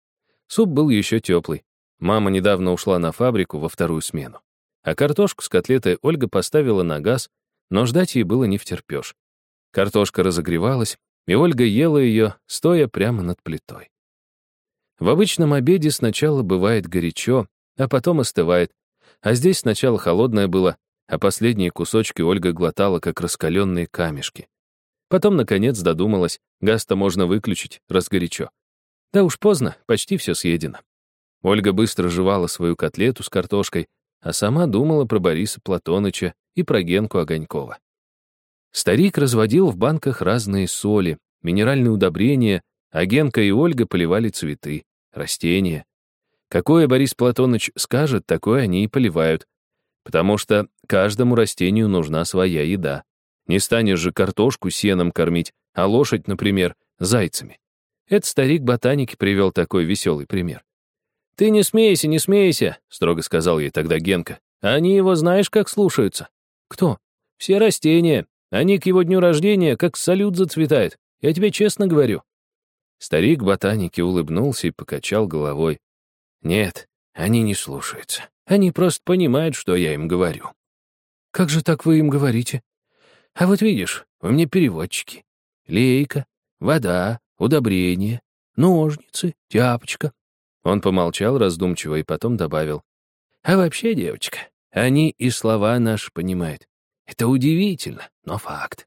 Суп был еще теплый. Мама недавно ушла на фабрику во вторую смену. А картошку с котлетой Ольга поставила на газ, но ждать ей было не втерпешь. Картошка разогревалась, и Ольга ела ее, стоя прямо над плитой. В обычном обеде сначала бывает горячо, а потом остывает, а здесь сначала холодное было, а последние кусочки Ольга глотала, как раскаленные камешки. Потом, наконец, додумалась, газ-то можно выключить, раз горячо. Да уж поздно, почти все съедено. Ольга быстро жевала свою котлету с картошкой, а сама думала про Бориса Платоныча и про Генку Огонькова. Старик разводил в банках разные соли, минеральные удобрения, а Генка и Ольга поливали цветы, растения. Какое Борис Платоныч скажет, такое они и поливают, потому что каждому растению нужна своя еда. Не станешь же картошку сеном кормить, а лошадь, например, зайцами. Это старик ботаники привел такой веселый пример. «Ты не смейся, не смейся», — строго сказал ей тогда Генка. «Они его знаешь, как слушаются?» «Кто?» «Все растения. Они к его дню рождения как салют зацветают. Я тебе честно говорю». Старик ботаники улыбнулся и покачал головой. «Нет, они не слушаются. Они просто понимают, что я им говорю». «Как же так вы им говорите?» «А вот видишь, у меня переводчики. Лейка, вода, удобрение, ножницы, тяпочка». Он помолчал раздумчиво и потом добавил. «А вообще, девочка, они и слова наши понимают. Это удивительно, но факт».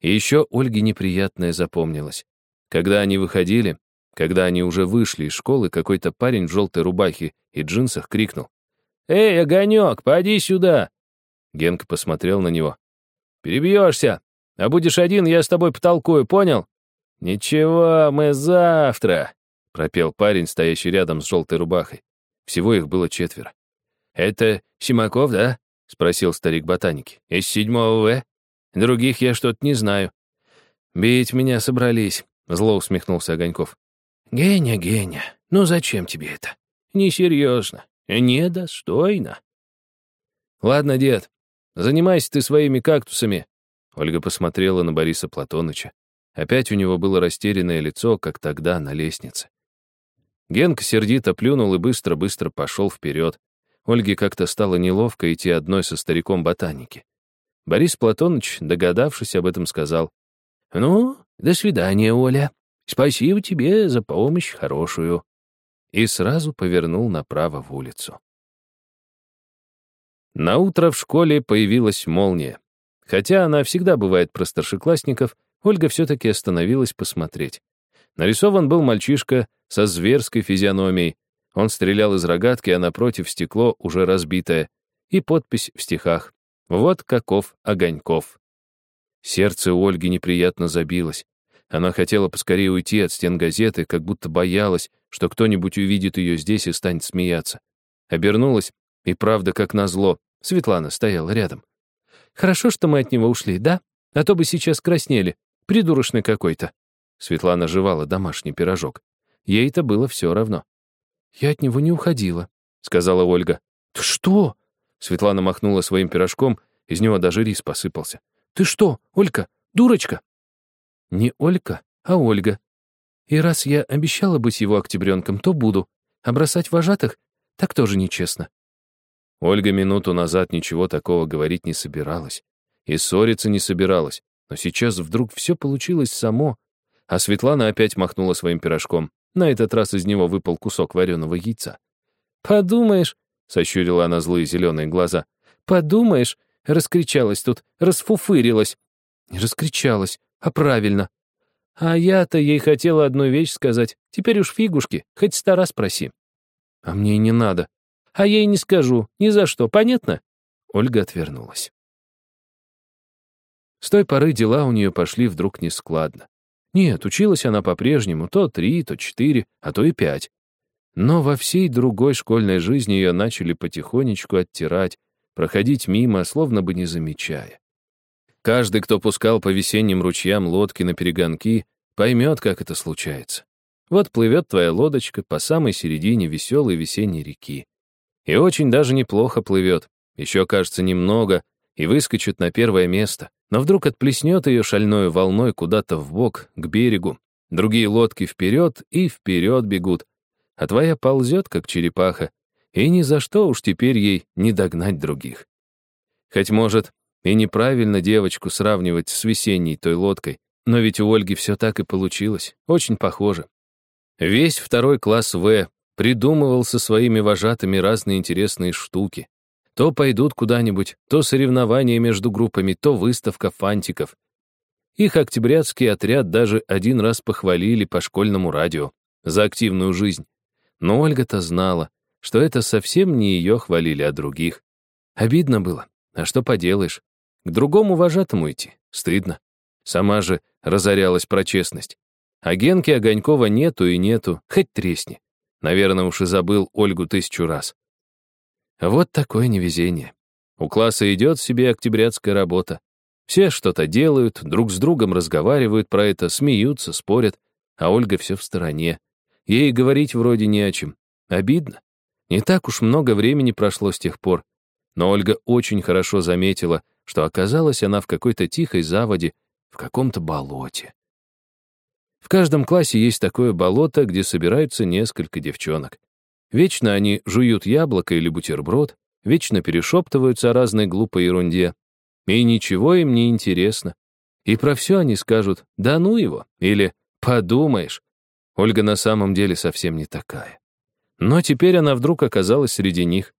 И еще Ольге неприятное запомнилось. Когда они выходили, когда они уже вышли из школы, какой-то парень в желтой рубахе и джинсах крикнул. «Эй, огонек, поди сюда!» Генка посмотрел на него. «Перебьешься, а будешь один, я с тобой потолкую, понял?» «Ничего, мы завтра», — пропел парень, стоящий рядом с желтой рубахой. Всего их было четверо. «Это Симаков, да?» — спросил старик ботаники. «Из седьмого В? Других я что-то не знаю». «Бить меня собрались», — зло усмехнулся Огоньков. «Геня, Геня, ну зачем тебе это? Несерьезно, недостойно». «Ладно, дед, занимайся ты своими кактусами». Ольга посмотрела на Бориса Платоныча. Опять у него было растерянное лицо, как тогда на лестнице. Генка сердито плюнул и быстро-быстро пошел вперед. Ольге как-то стало неловко идти одной со стариком ботаники. Борис Платоныч, догадавшись об этом, сказал, «Ну, до свидания, Оля. Спасибо тебе за помощь хорошую». И сразу повернул направо в улицу. На утро в школе появилась молния. Хотя она всегда бывает про старшеклассников, Ольга все-таки остановилась посмотреть. Нарисован был мальчишка со зверской физиономией. Он стрелял из рогатки, а напротив стекло уже разбитое. И подпись в стихах «Вот каков Огоньков». Сердце у Ольги неприятно забилось. Она хотела поскорее уйти от стен газеты, как будто боялась, что кто-нибудь увидит ее здесь и станет смеяться. Обернулась, и правда, как назло, Светлана стояла рядом. «Хорошо, что мы от него ушли, да? А то бы сейчас краснели. Придурочный какой-то». Светлана жевала домашний пирожок. Ей-то было все равно. «Я от него не уходила», — сказала Ольга. «Ты что?» Светлана махнула своим пирожком, из него даже рис посыпался. «Ты что, Олька, дурочка?» «Не Олька, а Ольга. И раз я обещала быть его октябренком, то буду. А бросать вожатых — так тоже нечестно». Ольга минуту назад ничего такого говорить не собиралась. И ссориться не собиралась. Но сейчас вдруг все получилось само. А Светлана опять махнула своим пирожком. На этот раз из него выпал кусок вареного яйца. «Подумаешь», — сощурила она злые зеленые глаза, «подумаешь», — раскричалась тут, расфуфырилась. Не раскричалась, а правильно. А я-то ей хотела одну вещь сказать. Теперь уж фигушки, хоть стара спроси. А мне и не надо. А ей не скажу, ни за что, понятно? Ольга отвернулась. С той поры дела у нее пошли вдруг нескладно. Нет, училась она по-прежнему то три, то четыре, а то и пять. Но во всей другой школьной жизни ее начали потихонечку оттирать, проходить мимо, словно бы не замечая. Каждый, кто пускал по весенним ручьям лодки на перегонки, поймет, как это случается. Вот плывет твоя лодочка по самой середине веселой весенней реки. И очень даже неплохо плывет. Еще, кажется, немного, и выскочит на первое место. Но вдруг отплеснет ее шальной волной куда-то в бок к берегу. Другие лодки вперед и вперед бегут. А твоя ползет, как черепаха. И ни за что уж теперь ей не догнать других. Хоть, может, и неправильно девочку сравнивать с весенней той лодкой, но ведь у Ольги все так и получилось, очень похоже. Весь второй класс В придумывал со своими вожатыми разные интересные штуки. То пойдут куда-нибудь, то соревнования между группами, то выставка фантиков. Их октябрятский отряд даже один раз похвалили по школьному радио за активную жизнь. Но Ольга-то знала, что это совсем не ее хвалили, а других. Обидно было. А что поделаешь? К другому вожатому идти. Стыдно. Сама же разорялась про честность. А Генки Огонькова нету и нету, хоть тресни. Наверное, уж и забыл Ольгу тысячу раз. Вот такое невезение. У класса идет себе октябрятская работа. Все что-то делают, друг с другом разговаривают про это, смеются, спорят, а Ольга все в стороне. Ей говорить вроде не о чем. Обидно. Не так уж много времени прошло с тех пор. Но Ольга очень хорошо заметила, что оказалась она в какой-то тихой заводе, в каком-то болоте. В каждом классе есть такое болото, где собираются несколько девчонок. Вечно они жуют яблоко или бутерброд, вечно перешептываются о разной глупой ерунде. И ничего им не интересно. И про все они скажут «да ну его» или «подумаешь». Ольга на самом деле совсем не такая. Но теперь она вдруг оказалась среди них.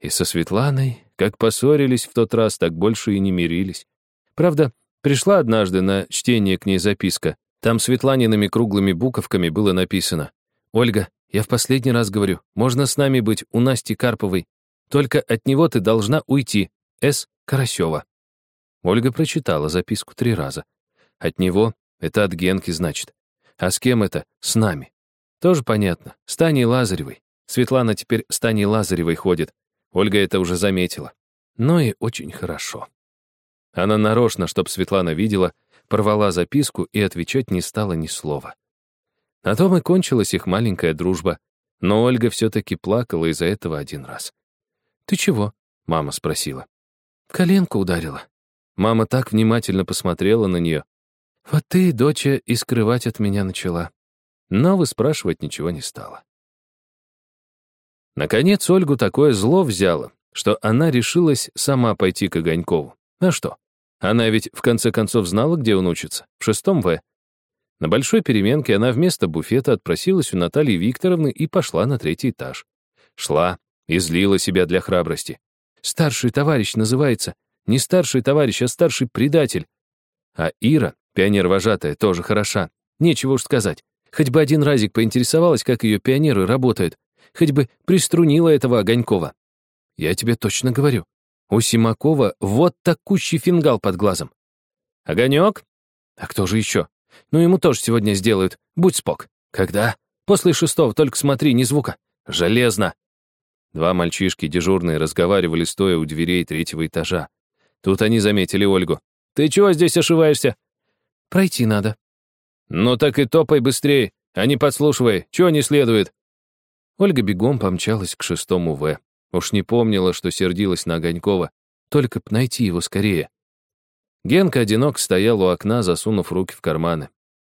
И со Светланой, как поссорились в тот раз, так больше и не мирились. Правда, пришла однажды на чтение к ней записка. Там Светланиными круглыми буковками было написано «Ольга, я в последний раз говорю, можно с нами быть у Насти Карповой. Только от него ты должна уйти. С. Карасева». Ольга прочитала записку три раза. От него — это от Генки, значит. А с кем это? С нами. Тоже понятно. С Таней Лазаревой. Светлана теперь с Таней Лазаревой ходит. Ольга это уже заметила. Но и очень хорошо. Она нарочно, чтоб Светлана видела, порвала записку и отвечать не стала ни слова. На том и кончилась их маленькая дружба, но Ольга все-таки плакала из-за этого один раз. «Ты чего?» — мама спросила. «Коленку ударила». Мама так внимательно посмотрела на нее. «Вот ты, доча, и скрывать от меня начала». Но выспрашивать ничего не стала. Наконец Ольгу такое зло взяло, что она решилась сама пойти к Огонькову. А что? Она ведь в конце концов знала, где он учится, в шестом В. На большой переменке она вместо буфета отпросилась у Натальи Викторовны и пошла на третий этаж. Шла и злила себя для храбрости. Старший товарищ называется. Не старший товарищ, а старший предатель. А Ира, пионер-вожатая, тоже хороша. Нечего уж сказать. Хоть бы один разик поинтересовалась, как ее пионеры работают. Хоть бы приструнила этого Огонькова. Я тебе точно говорю. У Симакова вот такущий фингал под глазом. Огонек? А кто же еще? Ну, ему тоже сегодня сделают. Будь спок. Когда? После шестого, только смотри, ни звука. Железно. Два мальчишки дежурные разговаривали, стоя у дверей третьего этажа. Тут они заметили Ольгу. «Ты чего здесь ошиваешься?» «Пройти надо». «Ну так и топай быстрее, а не подслушивай, чего не следует». Ольга бегом помчалась к шестому В. Уж не помнила, что сердилась на Огонькова. Только б найти его скорее. Генка одинок стоял у окна, засунув руки в карманы.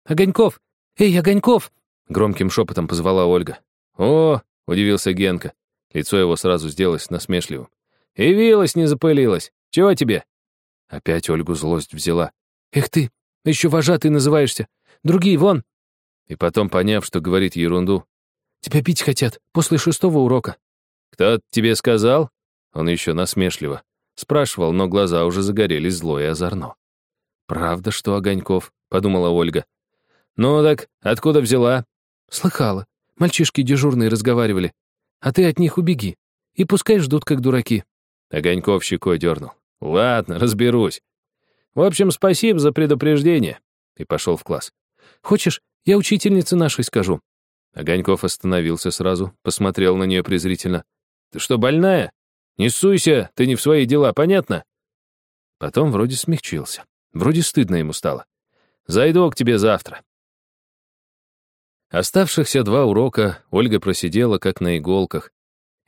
«Огоньков! Эй, Огоньков!» Громким шепотом позвала Ольга. «О!» — удивился Генка. Лицо его сразу сделалось насмешливым. «Явилась, не запылилась. Чего тебе?» Опять Ольгу злость взяла. «Эх ты, еще вожатый называешься. Другие вон!» И потом, поняв, что говорит ерунду, «Тебя пить хотят после шестого урока». «Кто тебе сказал?» Он еще насмешливо. Спрашивал, но глаза уже загорелись зло и озорно. «Правда, что Огоньков?» — подумала Ольга. «Ну так, откуда взяла?» «Слыхала. Мальчишки дежурные разговаривали а ты от них убеги. И пускай ждут, как дураки». Огоньков щекой дернул. «Ладно, разберусь. В общем, спасибо за предупреждение». И пошел в класс. «Хочешь, я учительнице нашей скажу?» Огоньков остановился сразу, посмотрел на нее презрительно. «Ты что, больная? Не суйся, ты не в свои дела, понятно?» Потом вроде смягчился. Вроде стыдно ему стало. «Зайду к тебе завтра. Оставшихся два урока Ольга просидела как на иголках,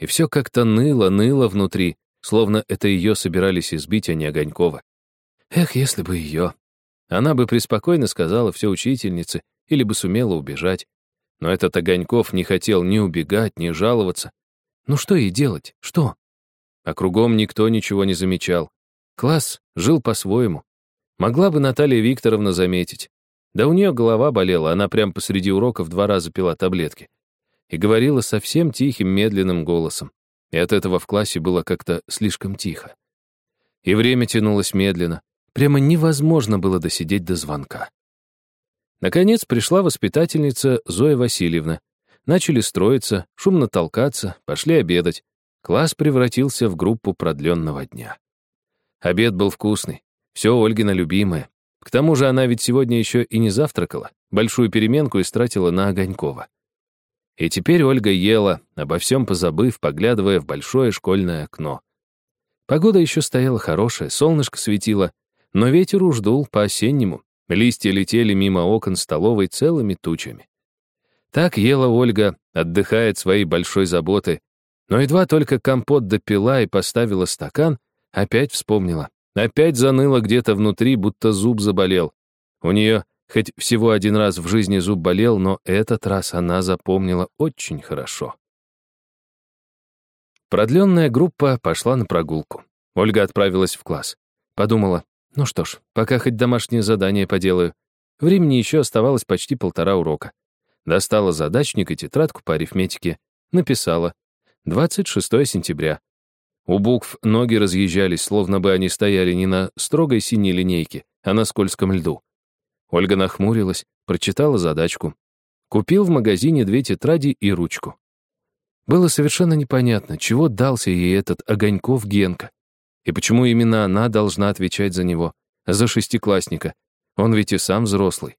и все как-то ныло, ныло внутри, словно это ее собирались избить, а не Огонькова. Эх, если бы ее. Она бы преспокойно сказала все учительнице или бы сумела убежать. Но этот Огоньков не хотел ни убегать, ни жаловаться. Ну что ей делать? Что? А кругом никто ничего не замечал. Класс жил по-своему. Могла бы Наталья Викторовна заметить. Да у нее голова болела, она прямо посреди уроков два раза пила таблетки. И говорила совсем тихим, медленным голосом. И от этого в классе было как-то слишком тихо. И время тянулось медленно. Прямо невозможно было досидеть до звонка. Наконец пришла воспитательница Зоя Васильевна. Начали строиться, шумно толкаться, пошли обедать. Класс превратился в группу продленного дня. Обед был вкусный. Все Ольгина любимое. К тому же она ведь сегодня еще и не завтракала, большую переменку истратила на Огонькова. И теперь Ольга ела, обо всем позабыв, поглядывая в большое школьное окно. Погода еще стояла хорошая, солнышко светило, Но ветер уж дул по-осеннему. Листья летели мимо окон столовой целыми тучами. Так ела Ольга, отдыхает своей большой заботы. Но едва только компот допила и поставила стакан, опять вспомнила. Опять заныла где-то внутри, будто зуб заболел. У нее хоть всего один раз в жизни зуб болел, но этот раз она запомнила очень хорошо. Продленная группа пошла на прогулку. Ольга отправилась в класс. Подумала, ну что ж, пока хоть домашнее задание поделаю. Времени еще оставалось почти полтора урока. Достала задачник и тетрадку по арифметике. Написала. 26 сентября. У букв ноги разъезжались, словно бы они стояли не на строгой синей линейке, а на скользком льду. Ольга нахмурилась, прочитала задачку. Купил в магазине две тетради и ручку. Было совершенно непонятно, чего дался ей этот Огоньков Генка. И почему именно она должна отвечать за него, за шестиклассника? Он ведь и сам взрослый.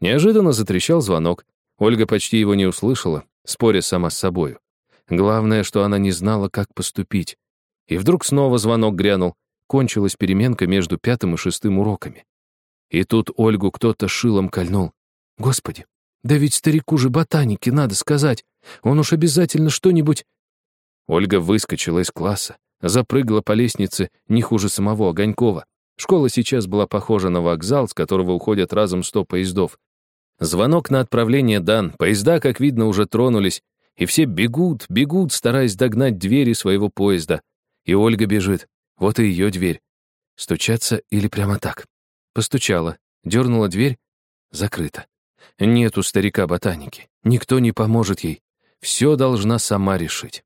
Неожиданно затрещал звонок. Ольга почти его не услышала, споря сама с собою. Главное, что она не знала, как поступить. И вдруг снова звонок грянул. Кончилась переменка между пятым и шестым уроками. И тут Ольгу кто-то шилом кольнул. Господи, да ведь старику же ботаники надо сказать. Он уж обязательно что-нибудь... Ольга выскочила из класса, запрыгала по лестнице не хуже самого Огонькова. Школа сейчас была похожа на вокзал, с которого уходят разом сто поездов. Звонок на отправление дан, поезда, как видно, уже тронулись, и все бегут, бегут, стараясь догнать двери своего поезда. И Ольга бежит. Вот и ее дверь. Стучаться или прямо так? Постучала, дернула дверь. Закрыто. Нет у старика ботаники. Никто не поможет ей. Все должна сама решить.